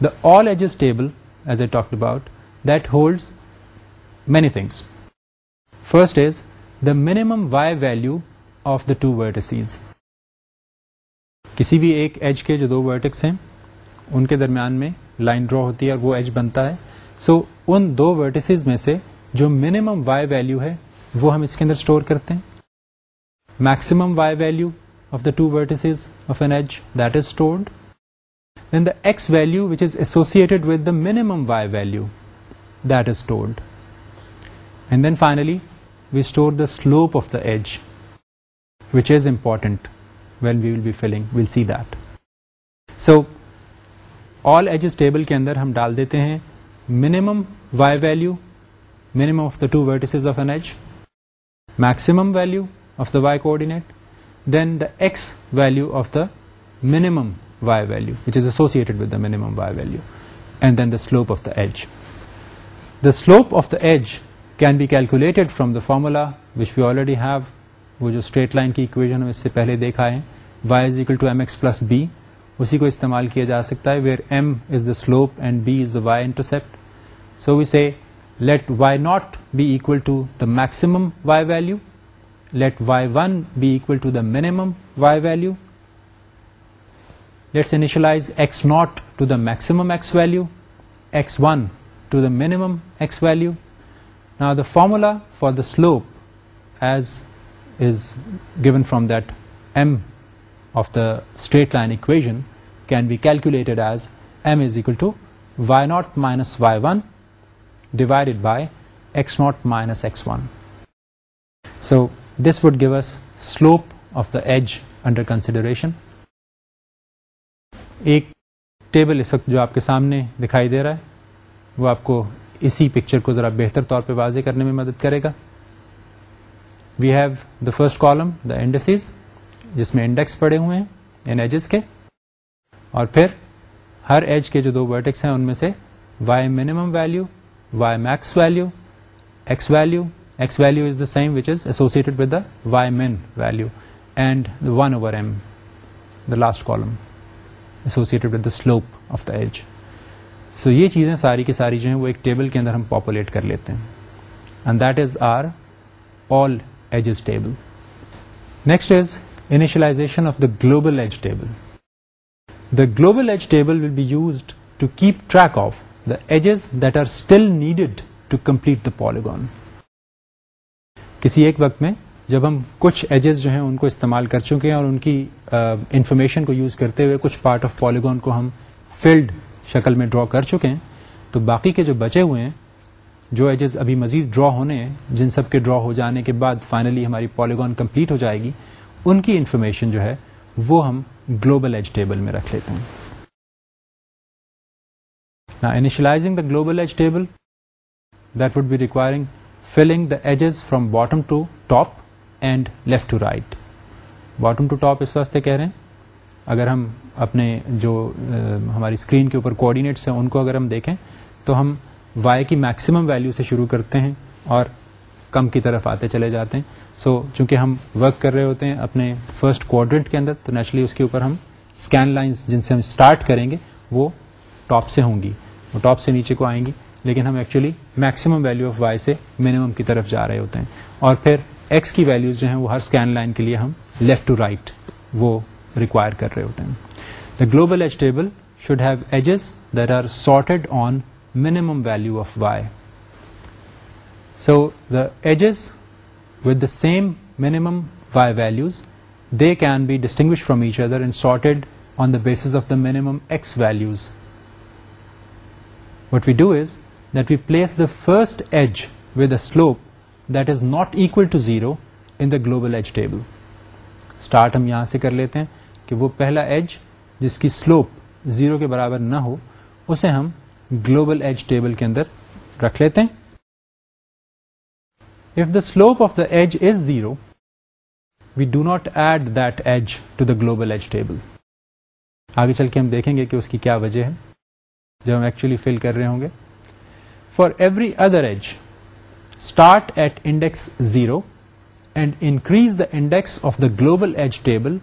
all edges table table as a talk about holds many things first is the minimum y value of the two vertices کسی بھی ایک ایج کے جو دو ورٹکس ہیں ان کے درمیان میں لائن ڈرا ہوتی ہے اور وہ ایج بنتا ہے سو so, ان دو ویٹسیز میں سے جو منیمم وائی ویلو ہے وہ ہم اس کے اندر اسٹور کرتے ہیں maximum Y value of the two vertices of an edge that is stored the X value which is associated with the minimum Y value this told and then finally we store the slope of the edge which is important well we will be filling well see the edges table کے اندر ہم ڈال دیتے ہیں minimum Y value minimum of the two vertices of an edge maximum value of the Y coordinate then thus value of the minimum Y values Y value and then the of the edge the slope of the edge can be calculated from the formula which we straight line کی اکویژن ہم اس سے پہلے دیکھا ہے Y is equal to M X plus B اسی کو استعمال کیا جا سکتا ہے where M is the slope and B is the Y intercept so we see let Y naught be equal to the maximum Y value let Y one be equal to the minimum Y value Let's initialize x0 to the maximum x value, x1 to the minimum x value. Now the formula for the slope as is given from that m of the straight line equation can be calculated as m is equal to y0 minus y1 divided by x0 minus x1. So this would give us slope of the edge under consideration. ایک ٹیبل اس وقت جو آپ کے سامنے دکھائی دے رہا ہے وہ آپ کو اسی پکچر کو ذرا بہتر طور پہ واضح کرنے میں مدد کرے گا we have the first column the index جس میں انڈیکس پڑے ہوئے ہیں ان ایجز کے اور پھر ہر ایج کے جو دو ورٹیکس ہیں ان میں سے Y minimum value Y max value X value X value is the same which is associated with the Y min value and one over M the last column associated with the slope of the edge so یہ چیزیں ساری کی ساری جو ہیں وہ ایک ٹیبل کے اندر ہم پاپولیٹ کر لیتے ہیں and that is is are all edges table next initialization of the global edge table the global edge table will be used to keep track of the edges that are still needed to complete the polygon کسی ایک وقت میں جب ہم کچھ ایجز جو ہیں ان کو استعمال کر چکے ہیں اور ان کی انفارمیشن کو یوز کرتے ہوئے کچھ پارٹ آف پالیگون کو ہم فیلڈ شکل میں ڈرا کر چکے ہیں تو باقی کے جو بچے ہوئے ہیں جو ایجز ابھی مزید ڈرا ہونے ہیں جن سب کے ڈرا ہو جانے کے بعد فائنلی ہماری پالیگون کمپلیٹ ہو جائے گی ان کی انفارمیشن جو ہے وہ ہم گلوبل ایج ٹیبل میں رکھ لیتے ہیں initializing the global edge table that would be requiring filling the edges from bottom to top and left to right bottom to top اس واسطے کہہ رہے ہیں اگر ہم اپنے جو ہماری اسکرین کے اوپر کوآڈینیٹس ہیں ان کو اگر ہم دیکھیں تو ہم وائی کی میکسیمم ویلو سے شروع کرتے ہیں اور کم کی طرف آتے چلے جاتے ہیں سو so, چونکہ ہم ورک کر رہے ہوتے ہیں اپنے فرسٹ کوارڈنٹ کے اندر تو نیچرلی اس کے اوپر ہم اسکین لائنس جن سے ہم اسٹارٹ کریں گے وہ ٹاپ سے ہوں گی وہ ٹاپ سے نیچے کو آئیں گی لیکن ہم actually maximum value of y سے منیمم کی طرف جا رہے ہوتے ہیں اور پھر ایکس کی ویلیوز جو ہیں وہ ہر اسکین لائن کے لیے ہم لیفٹ ٹو رائٹ وہ ریکوائر کر رہے ہوتے ہیں the global edge table should have edges there are sorted on minimum value of Y so the edges with the same minimum Y values they can be distinguish from each other and sorted on the basis of the minimum X values what we do is that we place the first edge with a slope that is not equal to zero in the global table start ہم یہاں سے کر لیتے ہیں کہ وہ پہلا ایج جس کی سلوپ زیرو کے برابر نہ ہو اسے ہم گلوبل ایج ٹیبل کے اندر رکھ لیتے ہیں if the slope of the edge is zero we do not add that edge to the global edge table آگے چل کے ہم دیکھیں گے کہ اس کی کیا وجہ ہے جب ہم ایکچولی فل کر رہے ہوں گے for every other edge start at index zero and increase the index of the global edge table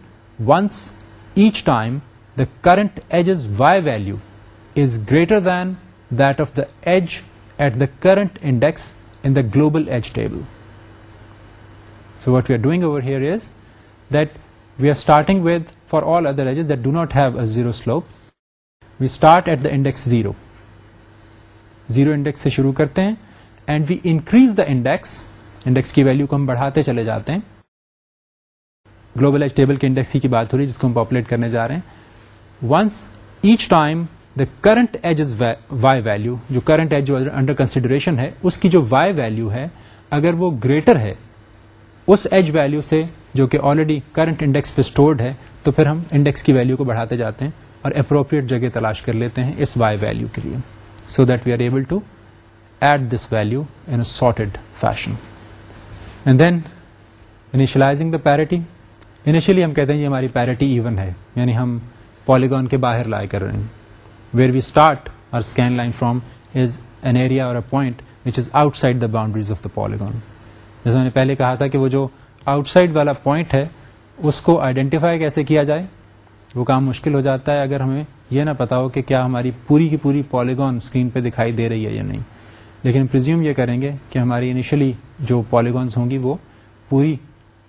once each time the current edge is Y value is greater than that of the edge at the current index in the global edge table so what we are doing over here is that we are starting with for all other edge is that do not have a zero slope we start at the index zero zero index سے شروع کرتے ہیں and we increase the index index کی ویلو کو ہم بڑھاتے چلے جاتے ہیں گلوبل ایج ٹیبل کے انڈیکس کی بات ہو رہی ہے جس کو ہم پاپولیٹ کرنے جا رہے ہیں once each time the current edge is Y value جو کرنٹ ایج جو انڈر کنسیڈریشن ہے اس کی جو وائی ویلو ہے اگر وہ گریٹر ہے اس ایج ویلو سے جو کہ آلریڈی کرنٹ انڈیکس پہ اسٹورڈ ہے تو پھر ہم انڈیکس کی ویلو کو بڑھاتے جاتے ہیں اور اپروپریٹ جگہ تلاش کر لیتے ہیں اس وائی ویلو کے لیے so that we are able to eat this value sorted fashion. And then initializing the parity. Initially ہم کہتے ہیں یہ ہماری پیرٹی ایون ہے یعنی ہم پولیگون کے باہر لائے کر رہے ہیں where we start line from it which is outside the boundaries of the polygon جیسے میں نے پہلے کہا تھا کہ وہ جو آؤٹ سائڈ والا پوائنٹ ہے اس کو آئیڈینٹیفائی کیسے کیا جائے وہ کام مشکل ہو جاتا ہے اگر ہمیں یہ نہ پتا ہو کہ کیا ہماری پوری کی پوری پالیگون اسکرین پہ دکھائی دے رہی ہے یا نہیں لیکن پرزیوم یہ کریں گے کہ ہماری انیشلی جو پالیگونس ہوں گی وہ پوری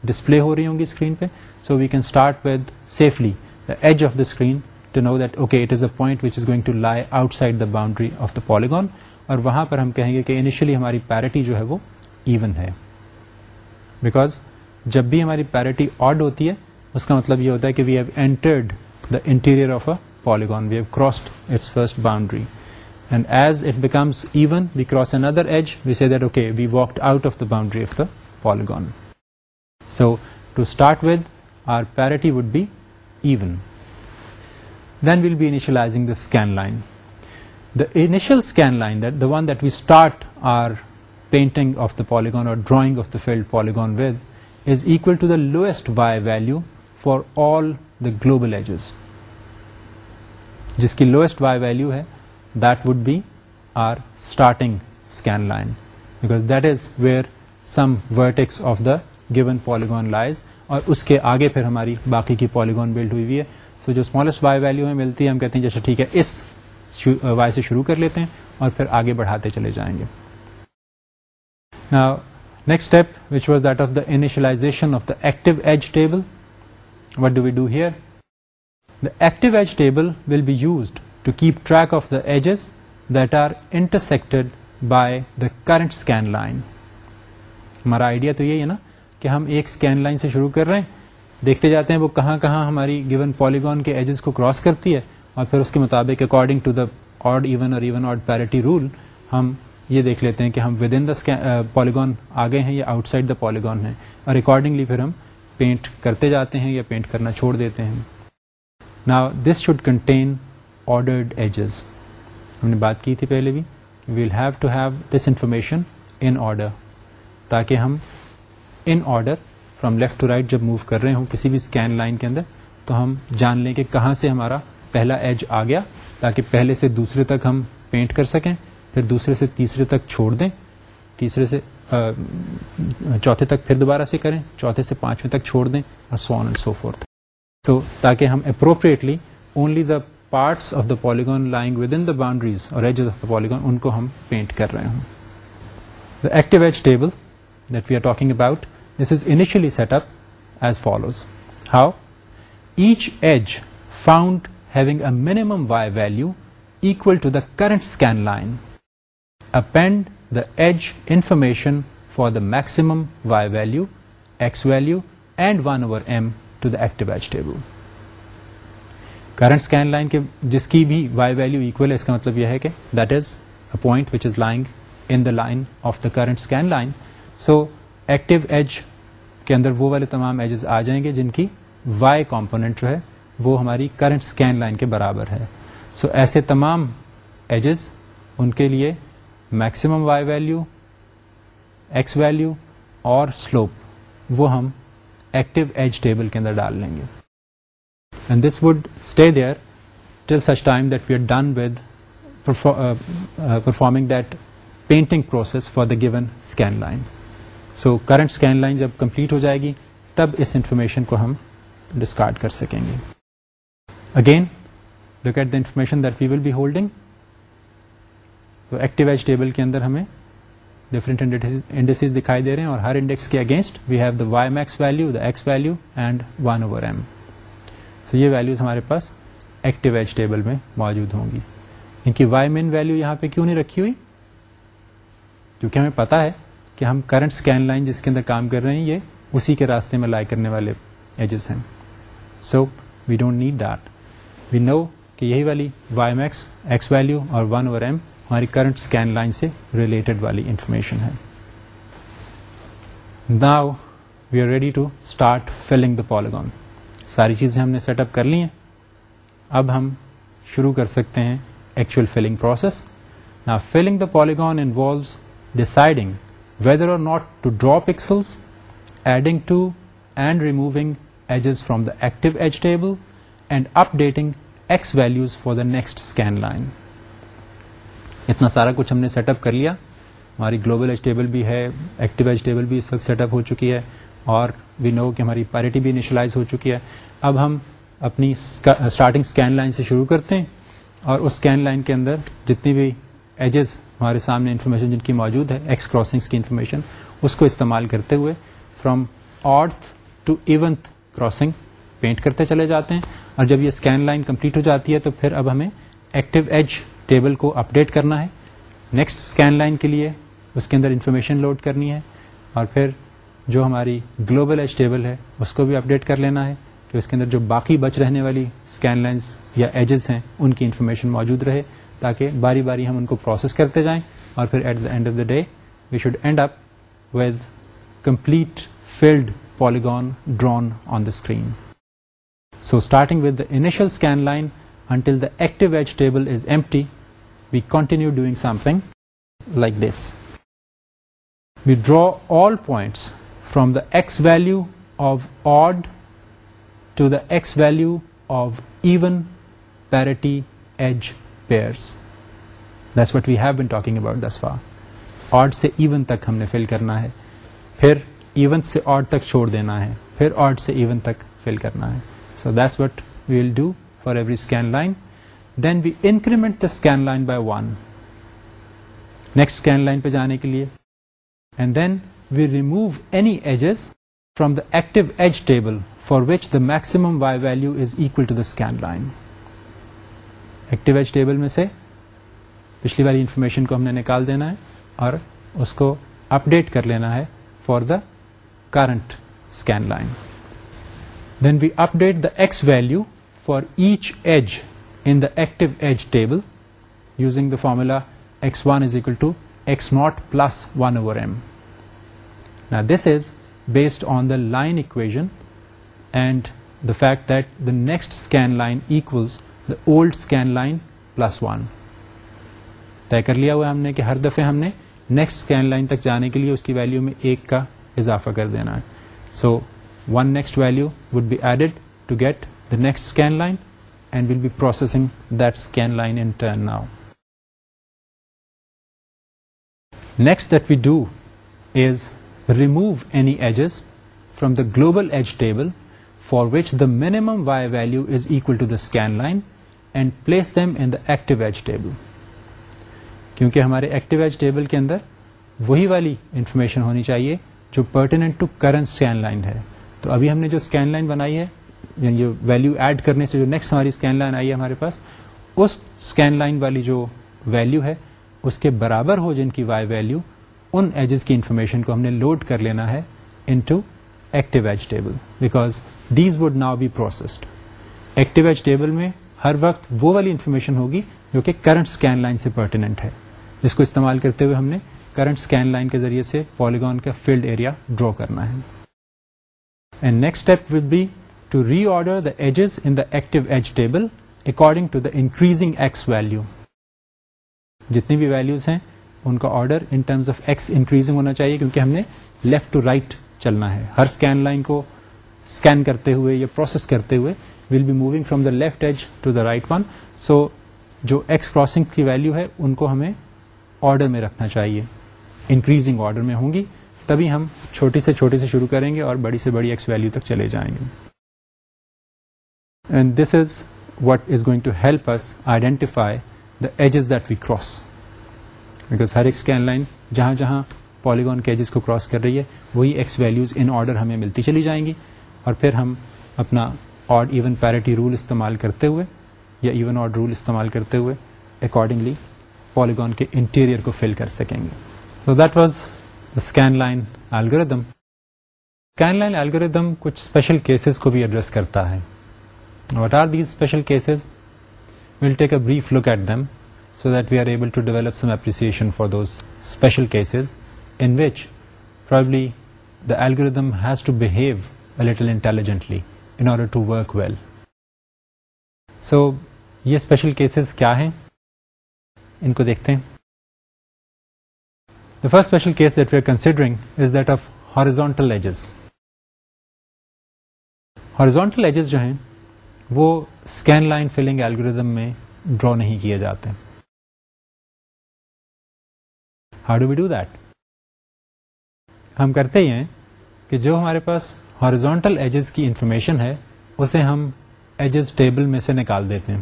ڈسپلے ہو رہی ہوں گی اسکرین پہ so we can start with safely the edge of the screen to know that okay it is a point which is going to lie outside the boundary of the polygon اور وہاں پر ہم کہیں گے کہ انیشلی ہماری پیرٹی جو ہے وہ ایون ہے بیکاز جب بھی ہماری پیرٹی آڈ ہوتی ہے اس کا مطلب یہ ہوتا ہے کہ we have entered the interior of a polygon we have crossed its first boundary and as it becomes even we cross another edge we see that okay we walked out of the boundary of the polygon so to start with our parity would be even then we'll be initializing the scan line the initial we start our painting of the polygon اور drawing of the filled polygon with is equal to the lowest Y value for all the global edges جس کی لوئسٹ وائی ویلو ہے some vertex of the given polygon lies اور اس کے آگے پھر ہماری باقی کی پالیگون بلڈ ہوئی ہوئی ہے سو جو اسمالسٹ ویلیو ویلو ملتی ہے ہم کہتے ہیں جیسے ٹھیک ہے اس وائی سے شروع کر لیتے ہیں اور پھر آگے بڑھاتے چلے جائیں گے next step which was that of the initialization of the active edge table what do we do here the active edge table will be used to keep track of the edges that are intersected by the current scan line ہمارا آئیڈیا تو یہی ہے نا کہ ہم ایک اسکین لائن سے شروع کر رہے ہیں دیکھتے جاتے ہیں وہ کہاں کہاں ہماری گیون پالیگون کے ایجز کو کراس کرتی ہے اور پھر اس کے مطابق according to the odd even or even odd parity rule ہم یہ دیکھ لیتے ہیں کہ ہم ود ان دا پالیگون آگے ہیں یا آؤٹ سائڈ دا پالیگون ہیں اور اکارڈنگلی پھر ہم پینٹ کرتے جاتے ہیں یا پینٹ کرنا چھوڑ دیتے ہیں نا this should contain ordered edges ہم نے بات کی تھی پہلے بھی we'll have to have this information in order تاکہ ہم in order from left to right جب موو کر رہے ہوں کسی بھی اسکین لائن کے اندر تو ہم جان لیں کہ کہاں سے ہمارا پہلا ایج آ گیا تاکہ پہلے سے دوسرے تک ہم پینٹ کر سکیں پھر دوسرے سے تیسرے تک چھوڑ دیں تیسرے سے چوتھے تک پھر دوبارہ سے کریں چوتھے سے پانچویں تک چھوڑ دیں اور so on and so forth so تاکہ ہم appropriately only the parts of the polygon lying within the boundaries اور ایجز آف دا پالیگون ان کو ہم پینٹ کر رہے ہوں the active edge table that we are talking about this is initially set up as follows how each edge found having a minimum Y value equal to the current scan line append the edge information for the maximum Y value X value and one over M to the active edge table current scan line کے جس کی بھی وائی ویلو اکول ہے اس کا مطلب یہ ہے کہ that is a point which is lying in the line of the current scan line so active edge کے اندر وہ والے تمام ایجز آ جائیں گے جن کی وائی کمپوننٹ جو ہے وہ ہماری کرنٹ اسکین لائن کے برابر ہے سو so, ایسے تمام ایجز ان کے لیے maximum y value x value اور سلوپ وہ ہم ایکٹیو ایج ٹیبل کے اندر ڈال لیں گے and this would stay there till such time that we are done with performing that painting process for the given scan line so current scan line جب کمپلیٹ ہو جائے گی تب اس انفارمیشن کو ہم ڈسکارڈ کر سکیں گے again look at the information that we will be holding active edge table کے اندر ہمیں ڈفرنٹ انڈسٹریز دکھائی دے رہے ہیں اور ہر انڈیکس کے against we have the Y's value the X value and one over M so یہ ویلوز ہمارے پاس ایکٹیو ٹیبل میں موجود ہوں گی ان کی وائی مین ویلو یہاں پہ کیوں نہیں رکھی ہوئی کیونکہ ہمیں پتا ہے کہ ہم کرنٹ اسکین لائن جس کے اندر کام کر رہے ہیں یہ اسی کے راستے میں لائی کرنے والے ایجز ہیں so we don't need that we know کہ یہی والی وائی میکس ایکس ویلو اور ون اوور ایم ہماری کرنٹ اسکین لائن سے ریلیٹڈ والی انفارمیشن ہے now we are ready to start filling the polygon ساری چیزیں ہم نے سیٹ اپ کر لی ہیں اب ہم شروع کر سکتے ہیں ایکچوئل فلنگ پروسیس نا filling the polygon involves deciding whether are edges from the active edge table and updating x values for the next scan line اتنا سارا کچھ ہم نے سیٹ اپ کر لیا ہماری گلوبل ایج ٹیبل بھی ہے ایکٹیو ایج ٹیبل بھی اس وقت سیٹ اپ ہو چکی ہے اور وی نو کہ ہماری پیرٹی بھی انیشلائز ہو چکی ہے اب ہم اپنی اسٹارٹنگ اسکین لائن سے شروع کرتے ہیں اور اس اسکین لائن کے اندر جتنی بھی ایجز ہمارے سامنے انفارمیشن جن کی موجود ہے ایکس کراسنگس کی انفارمیشن اس کو استعمال کرتے ہوئے from odd to even crossing paint کرتے چلے جاتے ہیں اور جب یہ اسکین لائن کمپلیٹ ہو جاتی ہے تو پھر اب ہمیں ایکٹیو ایج ٹیبل کو اپڈیٹ کرنا ہے نیکسٹ اسکین لائن کے لیے اس کے اندر انفارمیشن لوڈ کرنی ہے اور پھر جو ہماری گلوبل ایج ٹیبل ہے اس کو بھی اپڈیٹ کر لینا ہے کہ اس کے اندر جو باقی بچ رہنے والی اسکین لائنس یا ایجز ہیں ان کی انفارمیشن موجود رہے تاکہ باری باری ہم ان کو پروسیس کرتے جائیں اور پھر at the end of the day we should end up with complete filled polygon drawn on the screen so starting with the initial scan line until the active edge table is empty we continue doing something like this we draw all points from this value of odd to this value even pair what we've being about سے فل کرنا ہے چھوڑ دینا ہے پھر آڈ سے ایون تک فل کرنا ہے so this what we will do for every scan line then we increment the scan line by one next scan line پہ جانے کے لیے and then we remove edges from the active edge table for which the maximum y value is equal to the scan line active edge table میں سے پچھلی والی انفارمیشن کو ہم نے نکال دینا ہے اور اس کو اپ ڈیٹ کر لینا ہے for the current scan line then we update the x value for each edge in the active edge table using the formula x one is equal to x naught plus one over m this is based on the line equation and the fact that the next scan line the old scan line plus one طے کر لیا ہوا ہم نے کہ ہر دفعہ ہم نے نیکسٹ اسکین لائن تک جانے کے لیے اس کی ویلو میں ایک کا اضافہ کر دینا ہے so one next value would be added to get the next scan line and will be processing that scan line in turn now next that we do is remove any edges from the global edge table for which the minimum y value is equal to the scan line and place them in the active edge table کیونکہ ہمارے ایکٹیو ایج ٹیبل کے اندر وہی والی انفارمیشن ہونی چاہیے جو pertinent to current scan line ہے تو ابھی ہم نے جو اسکین لائن بنائی ہے یعنی ویلو ایڈ کرنے سے جو نیکسٹ ہماری اسکین لائن آئی ہے ہمارے پاس اس اسکین لائن والی جو ویلو ہے اس کے برابر ہو جن کی وائی ویلو ان ایجز کی انفارمیشن کو ہم نے لوڈ کر لینا ہے into active table because these would now be processed active edge table میں ہر وقت وہ والی انفارمیشن ہوگی جو کہ کرنٹ اسکین لائن سے پرٹیننٹ ہے جس کو استعمال کرتے ہوئے ہم نے کرنٹ اسکین لائن کے ذریعے سے پالیگون کا فیلڈ ایریا ڈرا کرنا ہے and next step will be to reorder the edges in the active edge table according to the increasing x value جتنی بھی ویلوز ہیں ان کا order in terms of x increasing ہونا چاہیے کیونکہ ہم نے لیفٹ ٹو رائٹ چلنا ہے ہر اسکین لائن کو اسکین کرتے ہوئے یا پروسیس کرتے ہوئے will be moving from the left edge to the right one so جو ایکس کراسنگ کی ویلو ہے ان کو ہمیں آرڈر میں رکھنا چاہیے انکریزنگ آرڈر میں ہوں گی تبھی ہم چھوٹی سے چھوٹی سے شروع کریں گے اور بڑی سے بڑی ایکس ویلو تک چلے جائیں گے and this is what is going to help us identify the edges that we cross because ہر ایک اسکین لائن جہاں جہاں پالیگون کے کو کراس کر رہی ہے وہی ایکس ویلیوز ان آرڈر ہمیں ملتی چلی جائیں گی اور پھر ہم اپنا آڈ ایون پیرٹی رول استعمال کرتے ہوئے یا ایون آڈ رول استعمال کرتے ہوئے اکارڈنگلی پالیگون کے انٹیریئر کو فل کر سکیں گے تو that was the scan line algorithm scan line algorithm کچھ اسپیشل کیسز کو بھی ایڈریس کرتا ہے what are these special cases we'll take a brief look at them so that we are able to develop some approach for these special cases in which probably the algorithm has to behave little intelligently in order to work well so یہ اسپیشل کیسز کیا ہیں ان کو دیکھتے ہیں the firstly considering is that of horizontal horizontal جو ہیں وہ اسکین لائن فلنگ ایلگوریدم میں ڈرا نہیں کیے جاتے how do we do that ہم کرتے ہی ہیں کہ جو ہمارے پاس ہارزونٹل ایجز کی انفارمیشن ہے اسے ہم ایجز ٹیبل میں سے نکال دیتے ہیں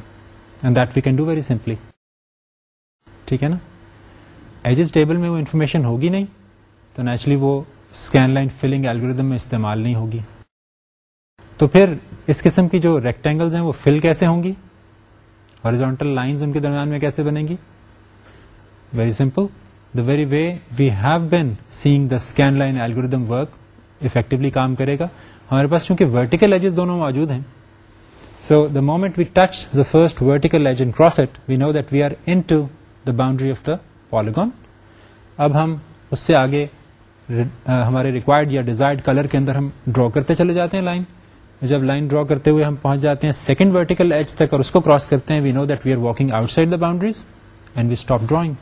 and that we can do very simply ٹھیک ہے نا ایجز ٹیبل میں وہ انفارمیشن ہوگی نہیں تو نیچرلی وہ اسکین لائن فلنگ الگوریدم میں استعمال نہیں ہوگی تو پھر اس قسم کی جو ریکٹینگلس ہیں وہ فل کیسے ہوں گی ہارزونٹل لائنز ان کے درمیان میں کیسے بنیں گی very simple the very way we have been saying the scan line algorithm work effectively کام کرے گا ہمارے پاس چونکہ ورٹیکل ایجز دونوں موجود ہیں so the moment we touch the first vertical edge and cross it we know that we are into the boundary of the polygon اب ہم اس سے آگے ہمارے ریکوائرڈ یا ڈیزائرڈ کلر کے اندر ہم ڈرا کرتے چلے جاتے ہیں لائن جب لائن ڈرا کرتے ہوئے ہم پہنچ جاتے ہیں سیکنڈ ورٹیکل ایج تک اور اس کو کراس کرتے ہیں we know that we are walking outside the boundaries and we stop drawing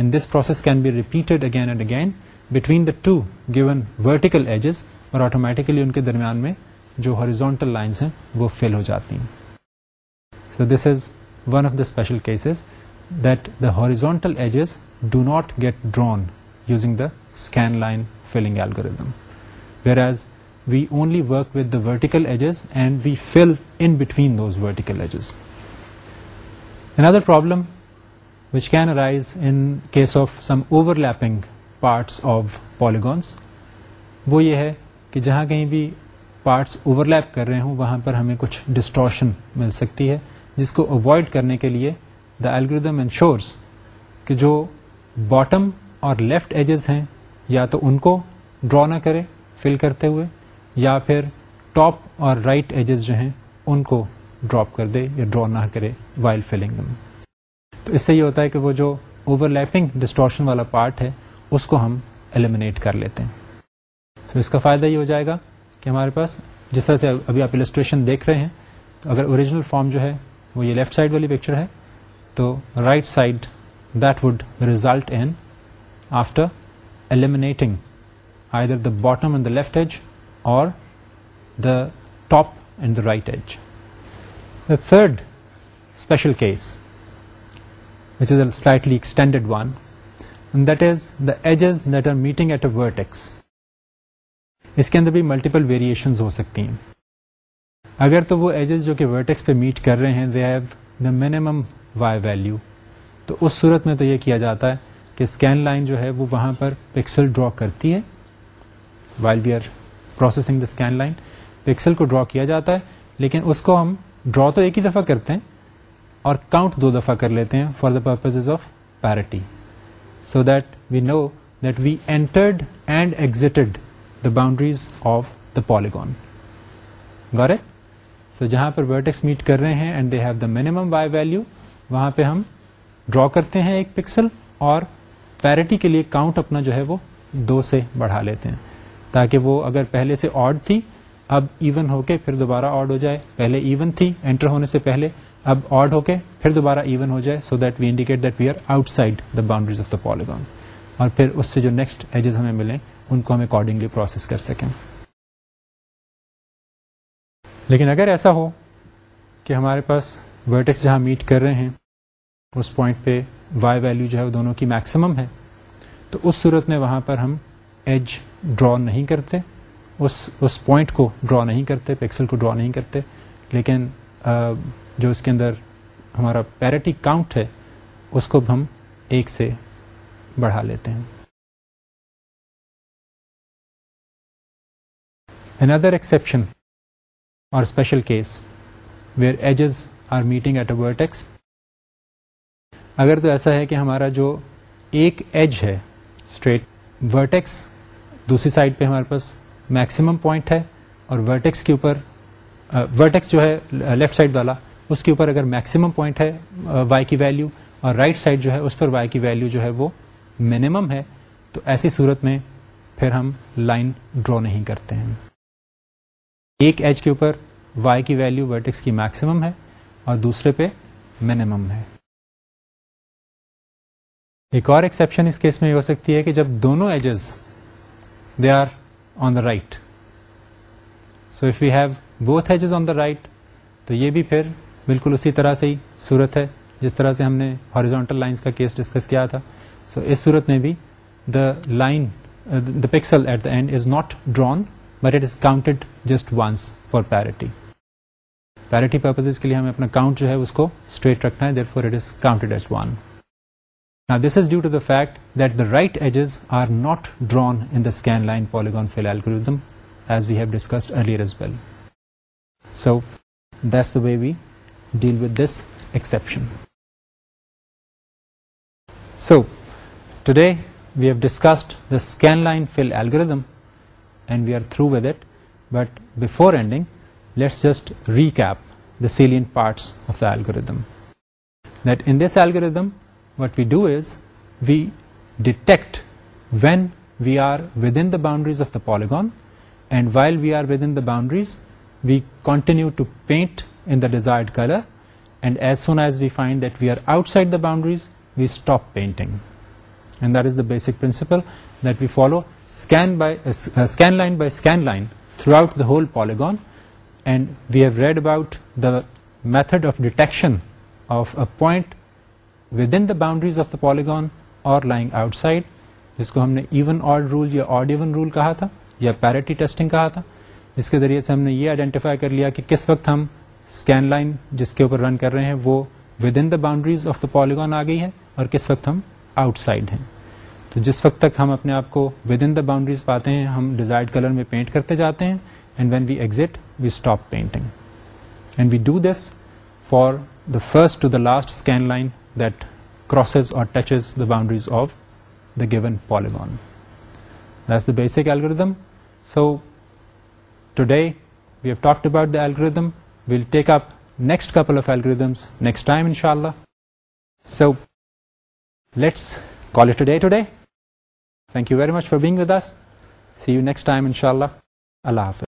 this process can be repeated again and again between the two given vertical edges اور آٹومیٹیکلی ان کے درمیان میں جو ہارزونٹل لائنس ہیں وہ فل ہو جاتی ہیں special cases the horizontal edges do not get drawn using the scan line filling algorithm whereas we only work with the vertical edges and we fill in between those vertical edges another problem which can arise in case of some overlapping parts of وہ یہ ہے کہ جہاں کہیں بھی پارٹس اوور لیپ کر رہے ہوں وہاں پر ہمیں کچھ ڈسٹورشن مل سکتی ہے جس کو اوائڈ کرنے کے لیے دا الگریدم انشورس کہ جو باٹم اور لیفٹ ایجز ہیں یا تو ان کو ڈرا نہ کرے فل کرتے ہوئے یا پھر ٹاپ اور رائٹ ایجز جو ہیں ان کو ڈراپ کر دے یا ڈرا نہ کرے وائل فلنگ میں تو اس سے یہ ہوتا ہے کہ وہ جو اوور لیپنگ ڈسٹورشن والا پارٹ ہے اس کو ہم ایلیمنیٹ کر لیتے ہیں تو اس کا فائدہ یہ ہو جائے گا کہ ہمارے پاس جس طرح سے ابھی آپ السٹریشن دیکھ رہے ہیں تو اگر اوریجنل فارم جو ہے وہ یہ لیفٹ سائڈ والی پکچر ہے تو right side that would result in after eliminating either the bottom end the left edge اور the top end the right edge the third special case edge at a اس کے اندر بھی ملٹیپل ویریشنز ہو سکتی ہیں اگر تو وہ ایجز جو کہ ورٹیکس پہ میٹ کر رہے ہیں دا منیمم وائی ویلیو تو اس صورت میں تو یہ کیا جاتا ہے کہ اسکین لائن جو ہے وہ وہاں پر پکسل ڈرا کرتی ہے while we are processing the scan line pixel کو ڈرا کیا جاتا ہے لیکن اس کو ہم ڈرا تو ایک ہی دفعہ کرتے ہیں اور کاؤنٹ دو دفعہ کر لیتے ہیں for the purposes of parity so that we know that we entered and exited the boundaries of the polygon گورے سو جہاں پر ورٹیکس میٹ کر رہے ہیں and they have the minimum y value وہاں پہ ہم ڈرا کرتے ہیں ایک پکسل اور پیرٹی کے لیے کاؤنٹ اپنا جو ہے وہ دو سے بڑھا لیتے ہیں تاکہ وہ اگر پہلے سے آڈ تھی اب ایون ہو کے پھر دوبارہ آڈ ہو جائے پہلے ایون تھی انٹر ہونے سے پہلے اب آڈ ہو کے پھر دوبارہ ایون ہو جائے so that we indicate that we are outside the boundaries of the polygon اور پھر اس سے جو نیکسٹ ایجز ہمیں ملیں ان کو ہم اکارڈنگلی پروسیس کر سکیں لیکن اگر ایسا ہو کہ ہمارے پاس ورٹیکس جہاں میٹ کر رہے ہیں اس پوائنٹ پہ وائی ویلو جو ہے وہ دونوں کی میکسیمم ہے تو اس صورت میں وہاں پر ہم ایج ڈرا نہیں کرتے اس اس پوائنٹ کو ڈرا نہیں کرتے پکسل کو ڈرا نہیں کرتے لیکن جو اس کے اندر ہمارا پیرٹی کاؤنٹ ہے اس کو ہم ایک سے بڑھا لیتے ہیں اندر ادر ایکسپشن اور special case where edges are meeting at a vertex اگر تو ایسا ہے کہ ہمارا جو ایک ایج ہے اسٹریٹ ورٹیکس دوسری سائڈ پہ ہمارے پاس میکسیمم پوائنٹ ہے اور ورٹیکس کے اوپر ورٹیکس جو ہے لیفٹ سائڈ والا اس کے اوپر اگر میکسیمم پوائنٹ ہے وائی کی ویلو اور رائٹ right سائڈ جو ہے اس پر وائی کی ویلو جو ہے وہ منیمم ہے تو ایسی صورت میں پھر ہم لائن ڈرا نہیں کرتے ہیں ایک ایج کے اوپر وائی کی ویلو وٹکس کی میکسیمم ہے اور دوسرے پہ منیمم ہے ایک اور ایکسپشن اس کیس میں یہ ہو سکتی ہے کہ جب دونوں edges they are on the right so if you have both edges on the right تو یہ بھی پھر بالکل اسی طرح سے ہی صورت ہے جس طرح سے ہم نے ہاریزونٹل لائنس کا کیس ڈسکس کیا تھا سو so, اس صورت میں بھی the line the pixel at the end is not drawn but it is counted just once for parity parity purpose کے لیے ہمیں اپنا کاؤنٹ جو ہے اس کو اسٹریٹ رکھنا ہے therefore it is counted at one Now this is due to the fact that the right edges are not drawn in the scan line polygon fill algorithm as we have discussed earlier as well. So that's the way we deal with this exception. So today we have discussed the scanline fill algorithm and we are through with it, but before ending let's just recap the salient parts of the algorithm. That in this algorithm what we do is we detect when we are within the boundaries of the polygon, and while we are within the boundaries we continue to paint desired colour and as soon as we find we are outside boundaries we stop painting whole polygon method of detection اور لائن آؤٹ سائڈ جس کو ہم نے ایون آرڈ رول یا آرڈ ایون رول کہا تھا یا پیرٹی ٹیسٹنگ کہا تھا جس کے ذریعے سے ہم نے یہ آئیڈینٹیفائی کر لیا کہ کس وقت ہم اسکین لائن جس کے اوپر رن کر رہے ہیں وہ within the boundaries of the polygon آ گئی ہے اور کس وقت ہم آؤٹ سائڈ ہیں تو جس وقت تک ہم اپنے آپ کو ود ان دا باؤنڈریز پاتے ہیں ہم ڈیزائر کلر میں پینٹ کرتے جاتے ہیں and when we exit we stop painting and we do this for the first to the last scan line that crosses اور touches the boundaries of the given polygon this the basic algorithm so today we have talked about the algorithm will take up next couple of الگ نیکسٹ ٹائم ان شاء اللہ so let's call thank you very much for being with us see you next time ان شاء اللہ اللہ حافظ